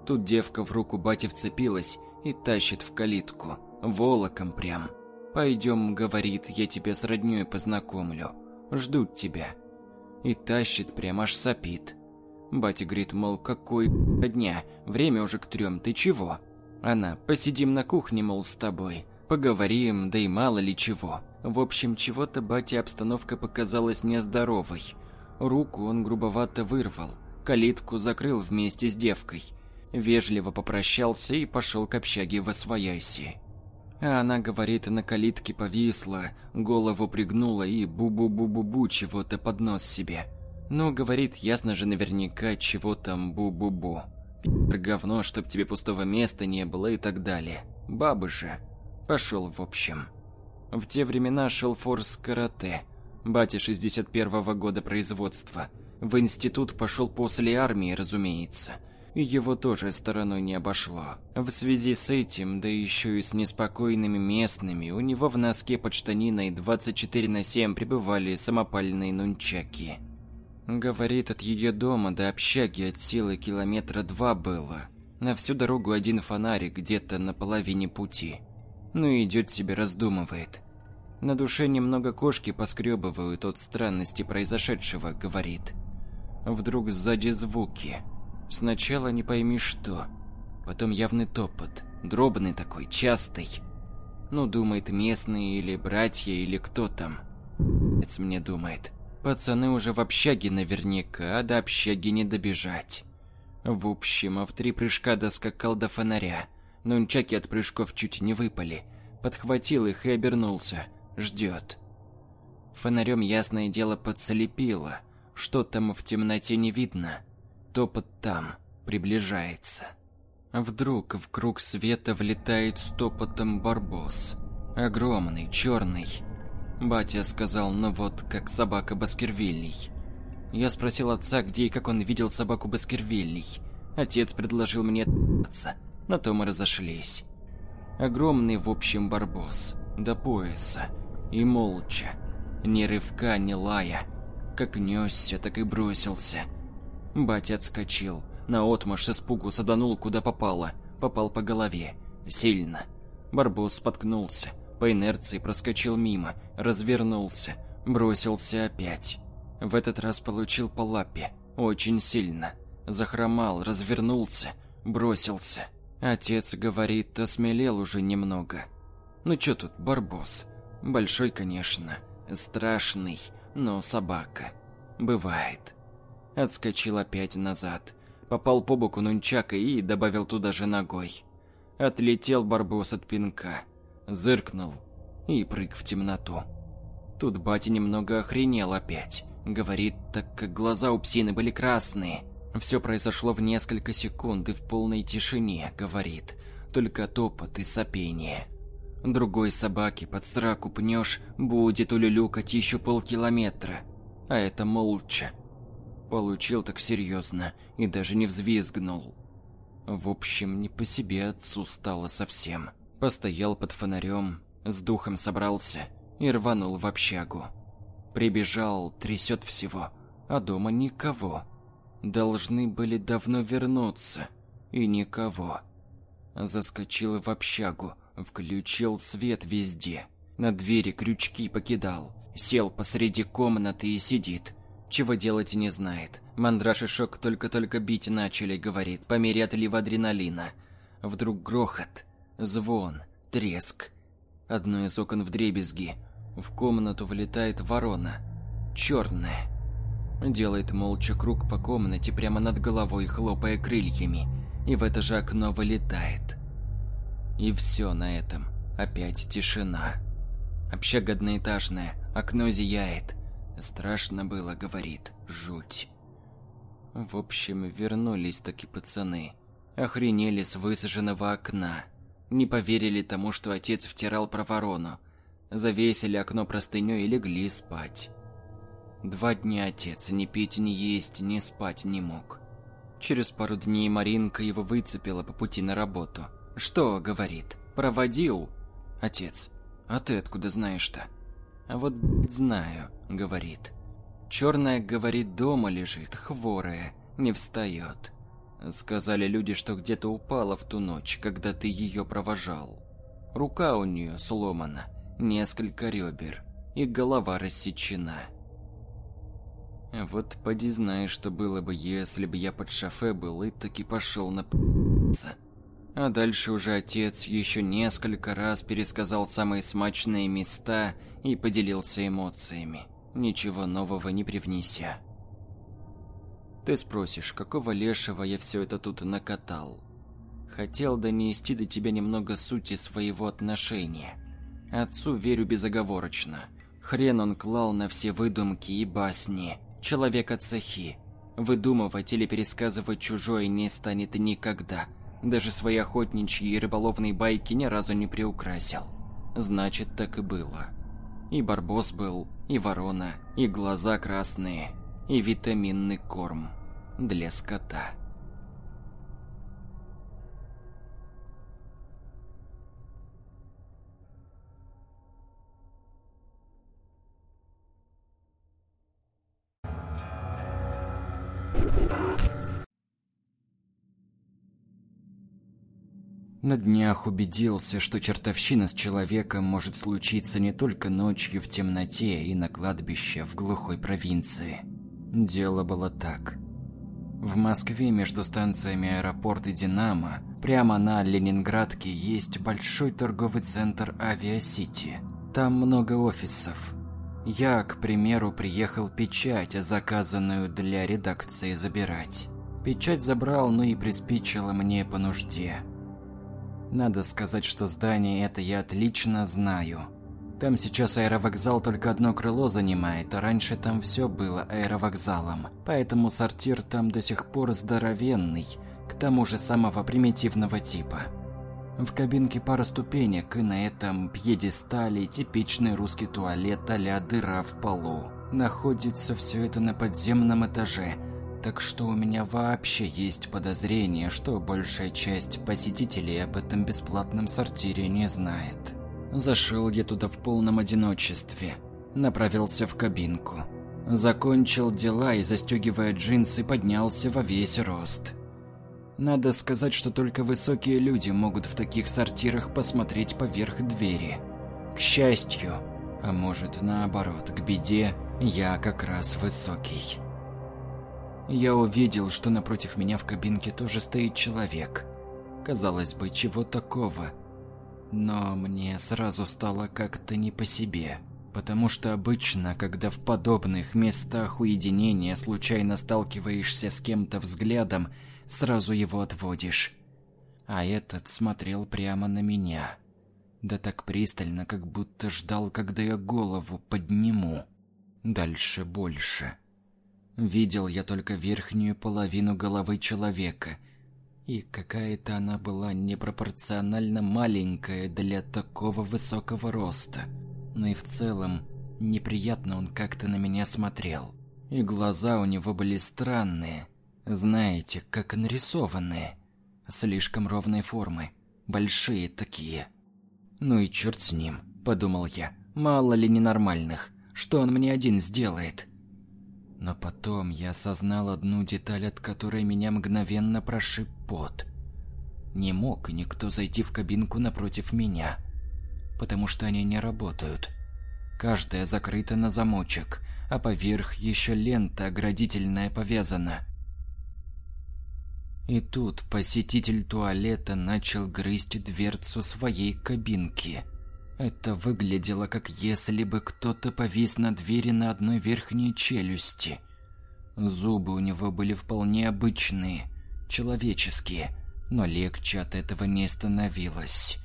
Тут девка в руку бати вцепилась и тащит в калитку, волоком прям. «Пойдем», — говорит, — «я тебя с роднёй познакомлю. Ждут тебя». И тащит прям аж сопит. Батя говорит, мол, какой дня, время уже к трем, ты чего? Она, посидим на кухне, мол, с тобой, поговорим, да и мало ли чего. В общем, чего-то бате обстановка показалась нездоровой. Руку он грубовато вырвал, калитку закрыл вместе с девкой. Вежливо попрощался и пошел к общаге во свояси. А она, говорит, на калитке повисла, голову пригнула и бу-бу-бу-бу-бу чего-то под нос себе. Ну, говорит, ясно же наверняка, чего там бу-бу-бу. Говно, чтоб тебе пустого места не было и так далее. Бабы же. Пошел в общем. В те времена шел форс карате. Батя 61-го года производства. В институт пошел после армии, разумеется. Его тоже стороной не обошло. В связи с этим, да еще и с неспокойными местными, у него в носке под штаниной 24 на 7 пребывали самопальные нунчаки. Говорит, от ее дома до общаги от силы километра два было. На всю дорогу один фонарик где-то на половине пути. Ну идет себе раздумывает. На душе немного кошки поскребывают от странности произошедшего, говорит. Вдруг сзади звуки. Сначала не пойми что. Потом явный топот. Дробный такой, частый. Ну, думает, местные или братья, или кто там. Это мне думает. Пацаны уже в общаге наверняка, а до общаги не добежать. В общем, а в три прыжка доскакал до фонаря. Нунчаки от прыжков чуть не выпали. Подхватил их и обернулся. Ждет. Фонарем ясное дело подслепило. Что там в темноте не видно. Топот там. Приближается. Вдруг в круг света влетает стопотом барбос. Огромный, черный. Батя сказал, ну вот, как собака Баскервилей. Я спросил отца, где и как он видел собаку Баскервилей. Отец предложил мне отца. На то мы разошлись. Огромный, в общем, барбос. До пояса и молча, ни рывка, ни лая, как несся, так и бросился. Батя отскочил, наотмашь испугу саданул куда попало, попал по голове, сильно. Барбос споткнулся, по инерции проскочил мимо, развернулся, бросился опять. В этот раз получил по лапе, очень сильно. Захромал, развернулся, бросился. Отец говорит, осмелел уже немного. Ну чё тут, Барбос? Большой, конечно, страшный, но собака. Бывает. Отскочил опять назад. Попал по боку нунчака и добавил туда же ногой. Отлетел барбос от пинка. Зыркнул и прыг в темноту. Тут батя немного охренел опять. Говорит, так как глаза у псины были красные. Все произошло в несколько секунд и в полной тишине, говорит. Только топот и сопение. Другой собаке под сраку пнешь, будет улюлюкать еще полкилометра. А это молча. Получил так серьезно и даже не взвизгнул. В общем, не по себе отцу стало совсем. Постоял под фонарем, с духом собрался и рванул в общагу. Прибежал, трясет всего, а дома никого. Должны были давно вернуться, и никого. Заскочил в общагу, Включил свет везде. На двери крючки покидал. Сел посреди комнаты и сидит. Чего делать не знает. Мандраж и Шок только-только бить начали, говорит, по мере отлива адреналина. Вдруг грохот, звон, треск. Одно из окон в дребезги. В комнату влетает ворона. Черная. Делает молча круг по комнате прямо над головой, хлопая крыльями. И в это же окно вылетает. И все на этом. Опять тишина. Общага одноэтажная, окно зияет. Страшно было, говорит, жуть. В общем, вернулись таки пацаны. Охренели с высаженного окна. Не поверили тому, что отец втирал про ворону. Завесили окно простыней и легли спать. Два дня отец ни пить, ни есть, ни спать не мог. Через пару дней Маринка его выцепила по пути на работу – «Что?» — говорит. «Проводил?» «Отец, а ты откуда знаешь-то?» «А вот, знаю», — говорит. «Черная, говорит, дома лежит, хворая, не встает. Сказали люди, что где-то упала в ту ночь, когда ты ее провожал. Рука у нее сломана, несколько ребер, и голова рассечена». Вот поди знаешь, что было бы, если бы я под шофе был и таки пошел на. А дальше уже отец еще несколько раз пересказал самые смачные места и поделился эмоциями, ничего нового не привнеся. Ты спросишь, какого лешего я все это тут накатал? Хотел донести до тебя немного сути своего отношения. Отцу верю безоговорочно. Хрен он клал на все выдумки и басни. Человека цехи. Выдумывать или пересказывать чужое не станет никогда. Даже свои охотничьи и рыболовные байки ни разу не приукрасил. Значит, так и было. И барбос был, и ворона, и глаза красные, и витаминный корм для скота. На днях убедился, что чертовщина с человеком может случиться не только ночью в темноте и на кладбище в глухой провинции. Дело было так. В Москве между станциями аэропорт и Динамо, прямо на Ленинградке, есть большой торговый центр Авиасити. Там много офисов. Я, к примеру, приехал печать, заказанную для редакции, забирать. Печать забрал, но и приспичило мне по нужде – надо сказать, что здание это я отлично знаю. Там сейчас аэровокзал только одно крыло занимает, а раньше там все было аэровокзалом. Поэтому сортир там до сих пор здоровенный, к тому же самого примитивного типа. В кабинке пара ступенек, и на этом пьедестале типичный русский туалет а дыра в полу. Находится все это на подземном этаже – так что у меня вообще есть подозрение, что большая часть посетителей об этом бесплатном сортире не знает. Зашел я туда в полном одиночестве. Направился в кабинку. Закончил дела и, застегивая джинсы, поднялся во весь рост. Надо сказать, что только высокие люди могут в таких сортирах посмотреть поверх двери. К счастью, а может наоборот, к беде, я как раз высокий. Я увидел, что напротив меня в кабинке тоже стоит человек. Казалось бы, чего такого? Но мне сразу стало как-то не по себе. Потому что обычно, когда в подобных местах уединения случайно сталкиваешься с кем-то взглядом, сразу его отводишь. А этот смотрел прямо на меня. Да так пристально, как будто ждал, когда я голову подниму. Дальше больше. Видел я только верхнюю половину головы человека, и какая-то она была непропорционально маленькая для такого высокого роста. Но и в целом неприятно он как-то на меня смотрел. И глаза у него были странные, знаете, как нарисованные, слишком ровной формы, большие такие. Ну и черт с ним, подумал я. Мало ли ненормальных, что он мне один сделает? Но потом я осознал одну деталь, от которой меня мгновенно прошиб пот. Не мог никто зайти в кабинку напротив меня, потому что они не работают. Каждая закрыта на замочек, а поверх еще лента оградительная повязана. И тут посетитель туалета начал грызть дверцу своей кабинки. Это выглядело, как если бы кто-то повис на двери на одной верхней челюсти. Зубы у него были вполне обычные, человеческие, но легче от этого не становилось.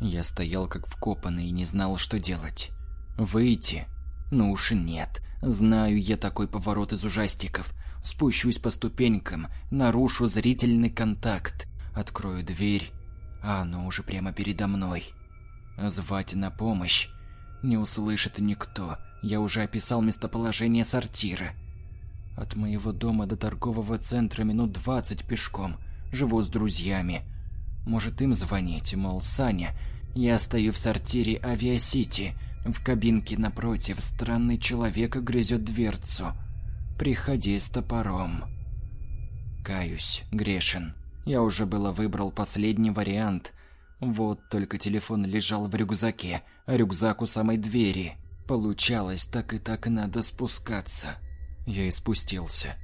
Я стоял как вкопанный и не знал, что делать. Выйти? Ну уж нет. Знаю я такой поворот из ужастиков. Спущусь по ступенькам, нарушу зрительный контакт, открою дверь, а оно уже прямо передо мной. Звать на помощь не услышит никто. Я уже описал местоположение сортира. От моего дома до торгового центра минут двадцать пешком. Живу с друзьями. Может им звонить, мол, Саня, я стою в сортире Авиасити. В кабинке напротив странный человек грызет дверцу. Приходи с топором. Каюсь, грешен. Я уже было выбрал последний вариант, вот только телефон лежал в рюкзаке, а рюкзак у самой двери. Получалось, так и так надо спускаться. Я испустился,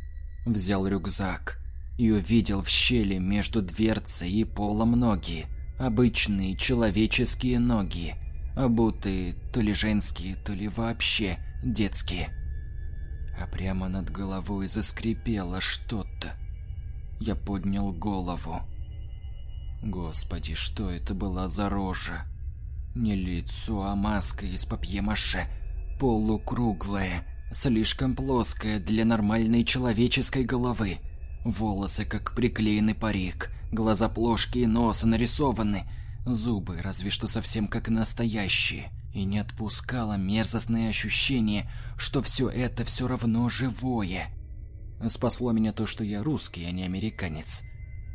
взял рюкзак и увидел в щели между дверцей и полом ноги, обычные человеческие ноги, обутые то ли женские, то ли вообще детские. А прямо над головой заскрипело что-то. Я поднял голову. Господи, что это была за рожа? Не лицо, а маска из папье-маше. Полукруглая, слишком плоская для нормальной человеческой головы. Волосы как приклеенный парик, глаза плошки носы нарисованы, зубы разве что совсем как настоящие. И не отпускало мерзостное ощущение, что все это все равно живое. Спасло меня то, что я русский, а не американец.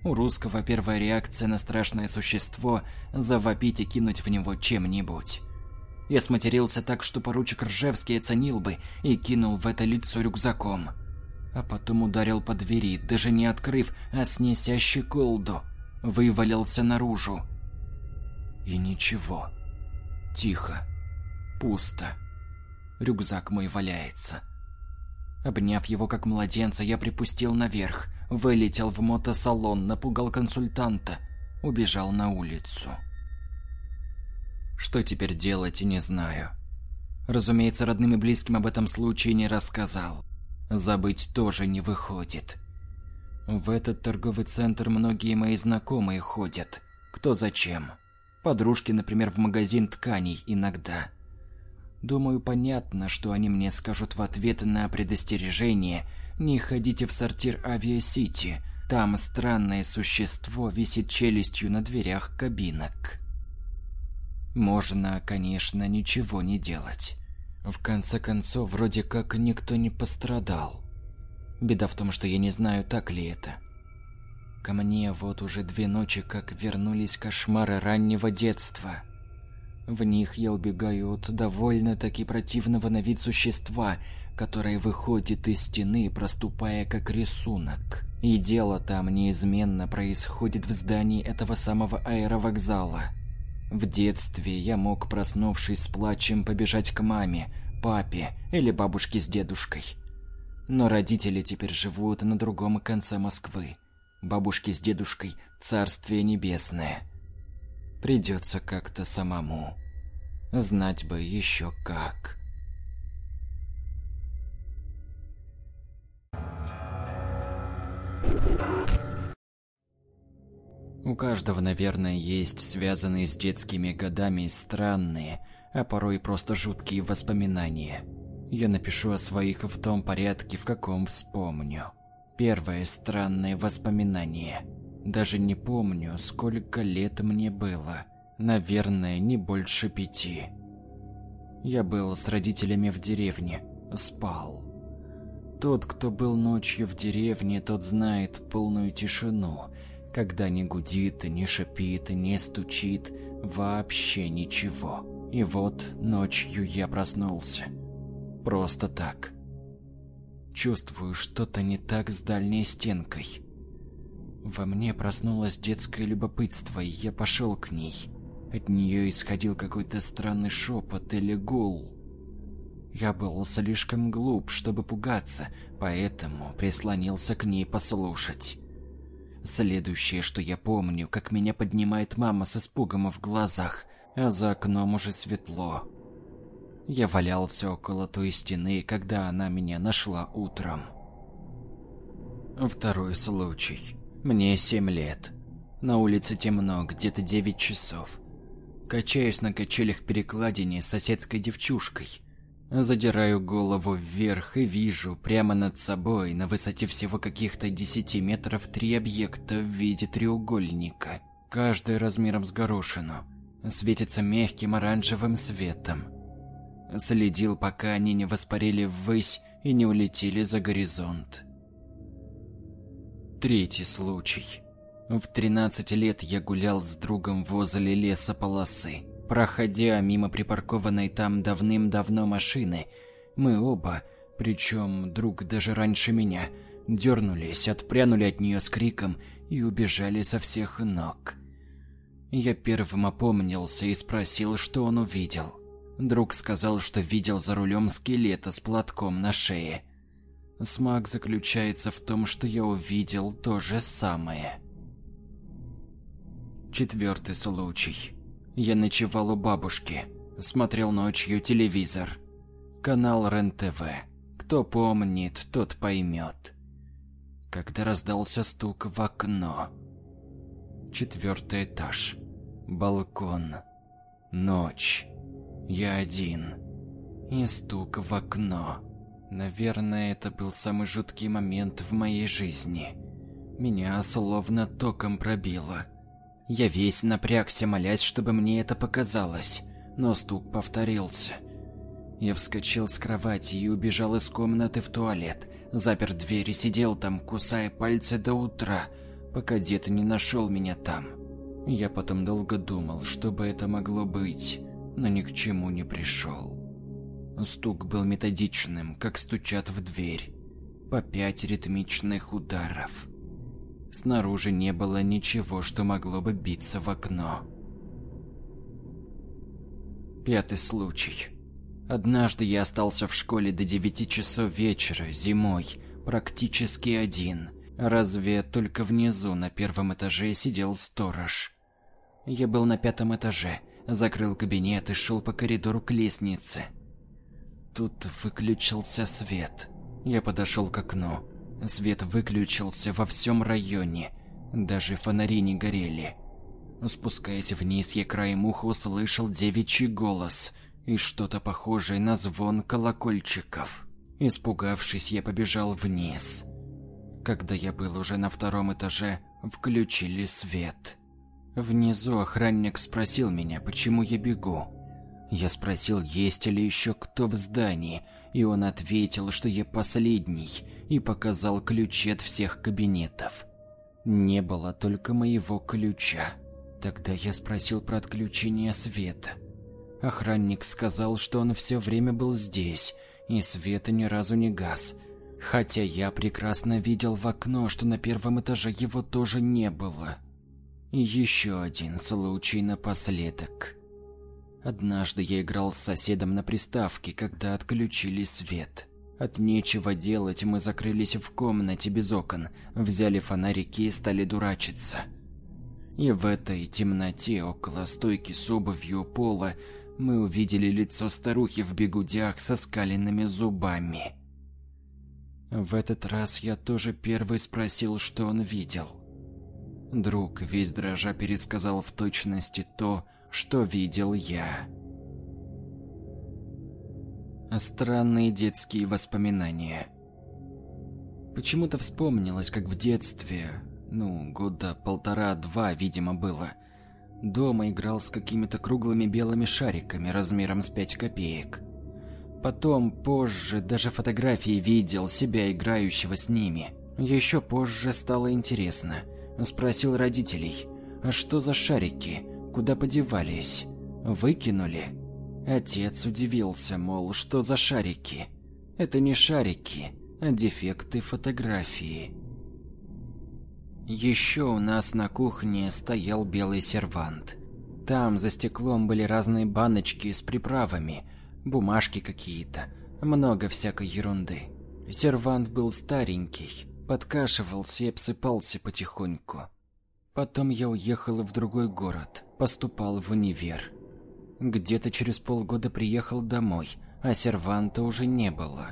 У русского первая реакция на страшное существо – завопить и кинуть в него чем-нибудь. Я сматерился так, что поручик Ржевский оценил бы и кинул в это лицо рюкзаком. А потом ударил по двери, даже не открыв, а снеся щеколду. Вывалился наружу. И ничего. Тихо. Пусто. Рюкзак мой валяется. Обняв его как младенца, я припустил наверх, вылетел в мотосалон, напугал консультанта, убежал на улицу. Что теперь делать, не знаю. Разумеется, родным и близким об этом случае не рассказал. Забыть тоже не выходит. В этот торговый центр многие мои знакомые ходят. Кто зачем. Подружки, например, в магазин тканей иногда. Думаю, понятно, что они мне скажут в ответ на предостережение «Не ходите в сортир Авиасити, там странное существо висит челюстью на дверях кабинок». Можно, конечно, ничего не делать. В конце концов, вроде как никто не пострадал. Беда в том, что я не знаю, так ли это. Ко мне вот уже две ночи как вернулись кошмары раннего детства – в них я убегаю от довольно-таки противного на вид существа, которое выходит из стены, проступая как рисунок. И дело там неизменно происходит в здании этого самого аэровокзала. В детстве я мог, проснувшись с плачем, побежать к маме, папе или бабушке с дедушкой. Но родители теперь живут на другом конце Москвы. Бабушки с дедушкой – царствие небесное – Придется как-то самому. Знать бы еще как. У каждого, наверное, есть связанные с детскими годами странные, а порой просто жуткие воспоминания. Я напишу о своих в том порядке, в каком вспомню. Первое странное воспоминание – даже не помню, сколько лет мне было. Наверное, не больше пяти. Я был с родителями в деревне. Спал. Тот, кто был ночью в деревне, тот знает полную тишину, когда не гудит, не шипит, не стучит, вообще ничего. И вот ночью я проснулся. Просто так. Чувствую, что-то не так с дальней стенкой. Во мне проснулось детское любопытство, и я пошел к ней. От нее исходил какой-то странный шепот или гул. Я был слишком глуп, чтобы пугаться, поэтому прислонился к ней послушать. Следующее, что я помню, как меня поднимает мама с испугом в глазах, а за окном уже светло. Я валялся около той стены, когда она меня нашла утром. Второй случай. Мне семь лет. На улице темно, где-то девять часов. Качаюсь на качелях перекладине с соседской девчушкой. Задираю голову вверх и вижу прямо над собой на высоте всего каких-то десяти метров три объекта в виде треугольника, каждый размером с горошину. Светится мягким оранжевым светом. Следил, пока они не воспарили ввысь и не улетели за горизонт. Третий случай. В 13 лет я гулял с другом возле лесополосы. Проходя мимо припаркованной там давным-давно машины, мы оба, причем друг даже раньше меня, дернулись, отпрянули от нее с криком и убежали со всех ног. Я первым опомнился и спросил, что он увидел. Друг сказал, что видел за рулем скелета с платком на шее. Смак заключается в том, что я увидел то же самое. Четвертый случай. Я ночевал у бабушки, смотрел ночью телевизор. Канал РЕН-ТВ. Кто помнит, тот поймет. Когда раздался стук в окно. Четвертый этаж. Балкон. Ночь. Я один. И стук в окно. Наверное, это был самый жуткий момент в моей жизни. Меня словно током пробило. Я весь напрягся, молясь, чтобы мне это показалось, но стук повторился. Я вскочил с кровати и убежал из комнаты в туалет, запер дверь и сидел там, кусая пальцы до утра, пока дед не нашел меня там. Я потом долго думал, что бы это могло быть, но ни к чему не пришел. Стук был методичным, как стучат в дверь. По пять ритмичных ударов. Снаружи не было ничего, что могло бы биться в окно. Пятый случай. Однажды я остался в школе до девяти часов вечера, зимой, практически один. Разве только внизу, на первом этаже, сидел сторож. Я был на пятом этаже, закрыл кабинет и шел по коридору к лестнице. Тут выключился свет. Я подошел к окну. Свет выключился во всем районе. Даже фонари не горели. Спускаясь вниз, я краем уха услышал девичий голос и что-то похожее на звон колокольчиков. Испугавшись, я побежал вниз. Когда я был уже на втором этаже, включили свет. Внизу охранник спросил меня, почему я бегу. Я спросил, есть ли еще кто в здании, и он ответил, что я последний, и показал ключи от всех кабинетов. Не было только моего ключа. Тогда я спросил про отключение света. Охранник сказал, что он все время был здесь, и света ни разу не гас. Хотя я прекрасно видел в окно, что на первом этаже его тоже не было. Еще один случай напоследок. Однажды я играл с соседом на приставке, когда отключили свет. От нечего делать мы закрылись в комнате без окон, взяли фонарики и стали дурачиться. И в этой темноте около стойки с обувью пола мы увидели лицо старухи в бегудях со скаленными зубами. В этот раз я тоже первый спросил, что он видел. Друг весь дрожа пересказал в точности то, что видел я. Странные детские воспоминания. Почему-то вспомнилось, как в детстве, ну, года полтора-два, видимо, было, дома играл с какими-то круглыми белыми шариками размером с пять копеек. Потом, позже, даже фотографии видел себя играющего с ними. Еще позже стало интересно. Спросил родителей, а что за шарики? Куда подевались? Выкинули? Отец удивился, мол, что за шарики? Это не шарики, а дефекты фотографии. Еще у нас на кухне стоял белый сервант. Там за стеклом были разные баночки с приправами, бумажки какие-то, много всякой ерунды. Сервант был старенький, подкашивался и обсыпался потихоньку. Потом я уехал в другой город, поступал в универ. Где-то через полгода приехал домой, а серванта уже не было.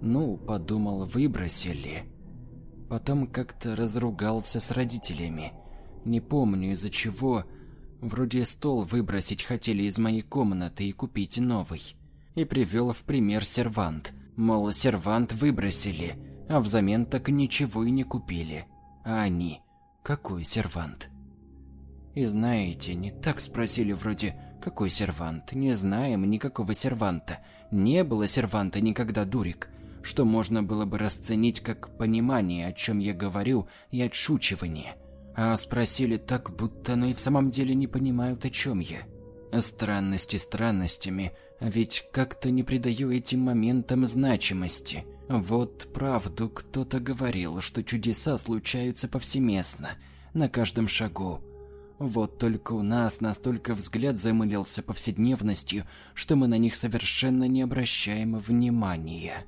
Ну, подумал, выбросили. Потом как-то разругался с родителями. Не помню из-за чего. Вроде стол выбросить хотели из моей комнаты и купить новый. И привел в пример сервант. Мол, сервант выбросили, а взамен так ничего и не купили. А они какой сервант? И знаете, не так спросили вроде «Какой сервант?» Не знаем никакого серванта. Не было серванта никогда, дурик. Что можно было бы расценить как понимание, о чем я говорю, и отшучивание. А спросили так, будто ну и в самом деле не понимают, о чем я. Странности странностями, а ведь как-то не придаю этим моментам значимости. Вот правду кто-то говорил, что чудеса случаются повсеместно, на каждом шагу. Вот только у нас настолько взгляд замылился повседневностью, что мы на них совершенно не обращаем внимания.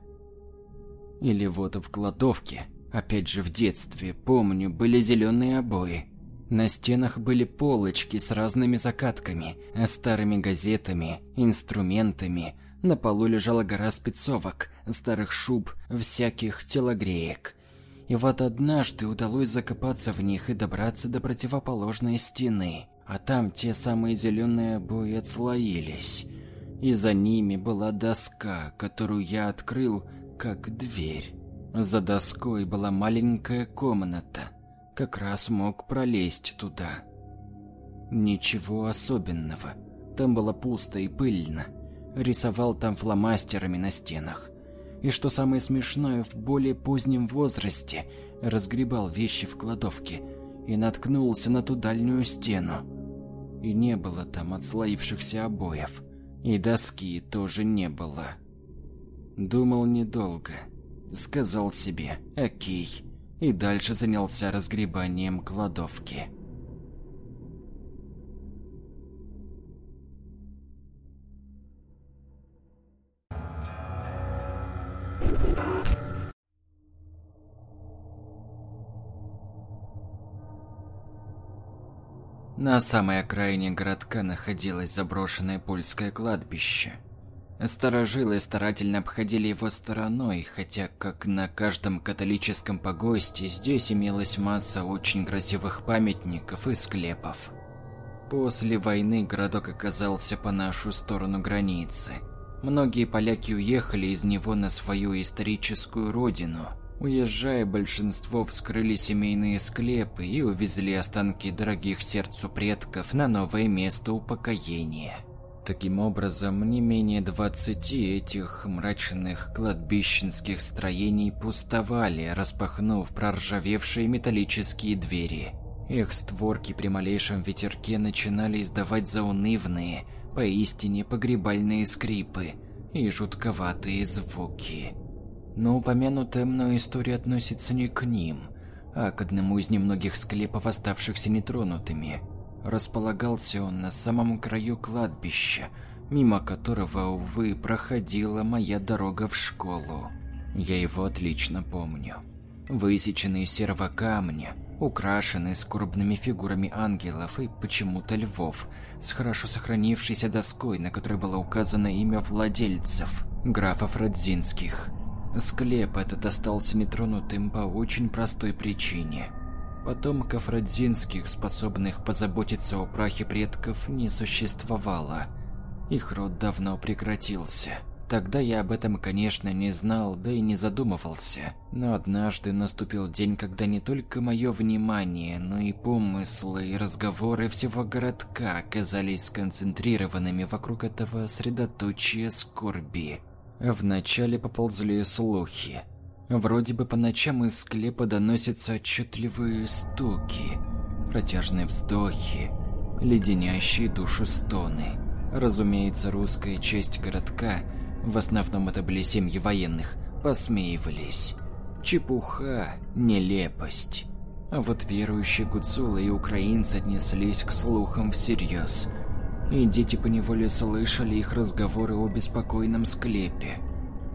Или вот в кладовке, опять же в детстве, помню, были зеленые обои. На стенах были полочки с разными закатками, старыми газетами, инструментами. На полу лежала гора спецовок, старых шуб, всяких телогреек. И вот однажды удалось закопаться в них и добраться до противоположной стены. А там те самые зеленые обои отслоились. И за ними была доска, которую я открыл, как дверь. За доской была маленькая комната – как раз мог пролезть туда. Ничего особенного. Там было пусто и пыльно. Рисовал там фломастерами на стенах. И что самое смешное, в более позднем возрасте разгребал вещи в кладовке и наткнулся на ту дальнюю стену. И не было там отслоившихся обоев. И доски тоже не было. Думал недолго. Сказал себе «Окей, и дальше занялся разгребанием кладовки. На самой окраине городка находилось заброшенное польское кладбище – Старожилы старательно обходили его стороной, хотя, как на каждом католическом погосте, здесь имелась масса очень красивых памятников и склепов. После войны городок оказался по нашу сторону границы. Многие поляки уехали из него на свою историческую родину. Уезжая, большинство вскрыли семейные склепы и увезли останки дорогих сердцу предков на новое место упокоения. Таким образом, не менее 20 этих мрачных кладбищенских строений пустовали, распахнув проржавевшие металлические двери. Их створки при малейшем ветерке начинали издавать заунывные, поистине погребальные скрипы и жутковатые звуки. Но упомянутая мной история относится не к ним, а к одному из немногих склепов, оставшихся нетронутыми – Располагался он на самом краю кладбища, мимо которого, увы, проходила моя дорога в школу. Я его отлично помню. Высеченный из серого камня, украшенный скорбными фигурами ангелов и почему-то львов, с хорошо сохранившейся доской, на которой было указано имя владельцев, графов Родзинских. Склеп этот остался нетронутым по очень простой причине – Потомков Родзинских, способных позаботиться о прахе предков, не существовало. Их род давно прекратился. Тогда я об этом, конечно, не знал, да и не задумывался. Но однажды наступил день, когда не только мое внимание, но и помыслы и разговоры всего городка оказались сконцентрированными вокруг этого средоточия скорби. Вначале поползли слухи, Вроде бы по ночам из склепа доносятся отчетливые стуки, протяжные вздохи, леденящие душу стоны. Разумеется, русская часть городка, в основном это были семьи военных, посмеивались. Чепуха, нелепость. А вот верующие гуцулы и украинцы отнеслись к слухам всерьез. И дети поневоле слышали их разговоры о беспокойном склепе –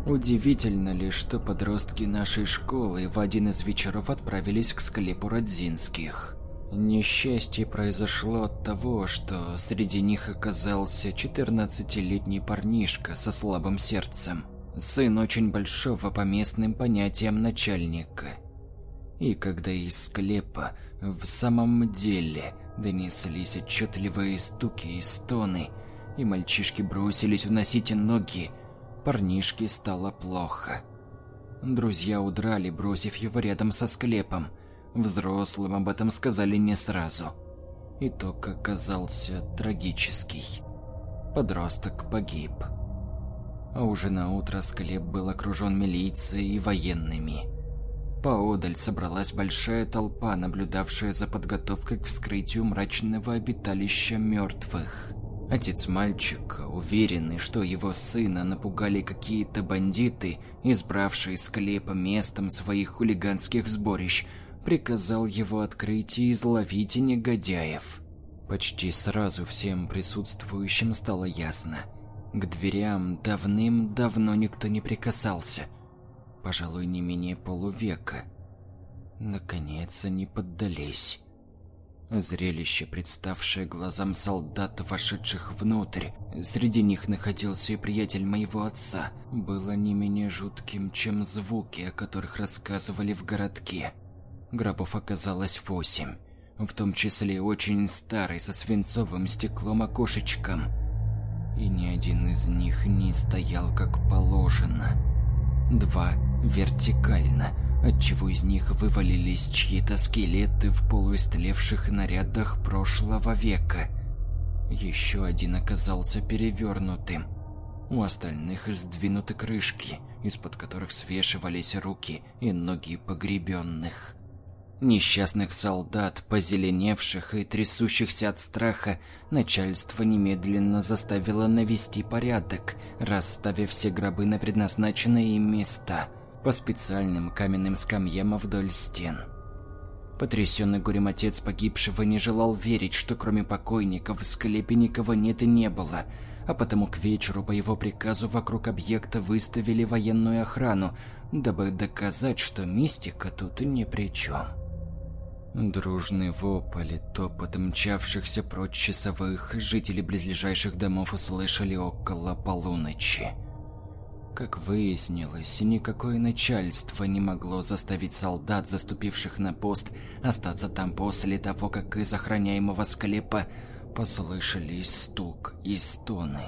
Удивительно ли, что подростки нашей школы в один из вечеров отправились к склепу Родзинских. Несчастье произошло от того, что среди них оказался 14-летний парнишка со слабым сердцем, сын очень большого по местным понятиям начальника. И когда из склепа в самом деле донеслись отчетливые стуки и стоны, и мальчишки бросились уносить ноги, Парнишке стало плохо. Друзья удрали, бросив его рядом со склепом. Взрослым об этом сказали не сразу. Итог оказался трагический. Подросток погиб. А уже на утро склеп был окружен милицией и военными. Поодаль собралась большая толпа, наблюдавшая за подготовкой к вскрытию мрачного обиталища мертвых. Отец мальчика, уверенный, что его сына напугали какие-то бандиты, избравшие склепа местом своих хулиганских сборищ, приказал его открыть и изловить негодяев. Почти сразу всем присутствующим стало ясно. К дверям давным-давно никто не прикасался. Пожалуй, не менее полувека. Наконец они поддались. Зрелище, представшее глазам солдат, вошедших внутрь, среди них находился и приятель моего отца, было не менее жутким, чем звуки, о которых рассказывали в городке. Гробов оказалось восемь, в том числе очень старый, со свинцовым стеклом окошечком. И ни один из них не стоял как положено. Два вертикально – отчего из них вывалились чьи-то скелеты в полуистлевших нарядах прошлого века. Еще один оказался перевернутым. У остальных сдвинуты крышки, из-под которых свешивались руки и ноги погребенных. Несчастных солдат, позеленевших и трясущихся от страха, начальство немедленно заставило навести порядок, расставив все гробы на предназначенные им места – по специальным каменным скамьям вдоль стен. Потрясенный горем отец погибшего не желал верить, что кроме покойников в склепе никого нет и не было, а потому к вечеру по его приказу вокруг объекта выставили военную охрану, дабы доказать, что мистика тут ни при чем. Дружный вопль и топот мчавшихся прочь часовых жители близлежащих домов услышали около полуночи. Как выяснилось, никакое начальство не могло заставить солдат, заступивших на пост, остаться там после того, как из охраняемого склепа послышались стук и стоны.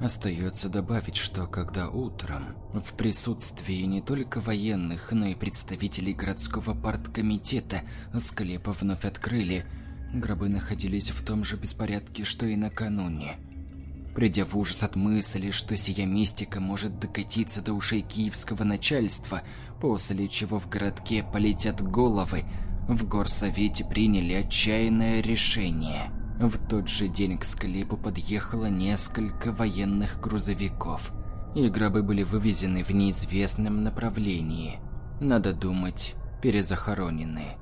Остается добавить, что когда утром, в присутствии не только военных, но и представителей городского парткомитета, склепа вновь открыли, гробы находились в том же беспорядке, что и накануне – Придя в ужас от мысли, что сия мистика может докатиться до ушей киевского начальства, после чего в городке полетят головы, в горсовете приняли отчаянное решение. В тот же день к склепу подъехало несколько военных грузовиков, и гробы были вывезены в неизвестном направлении. Надо думать, перезахоронены.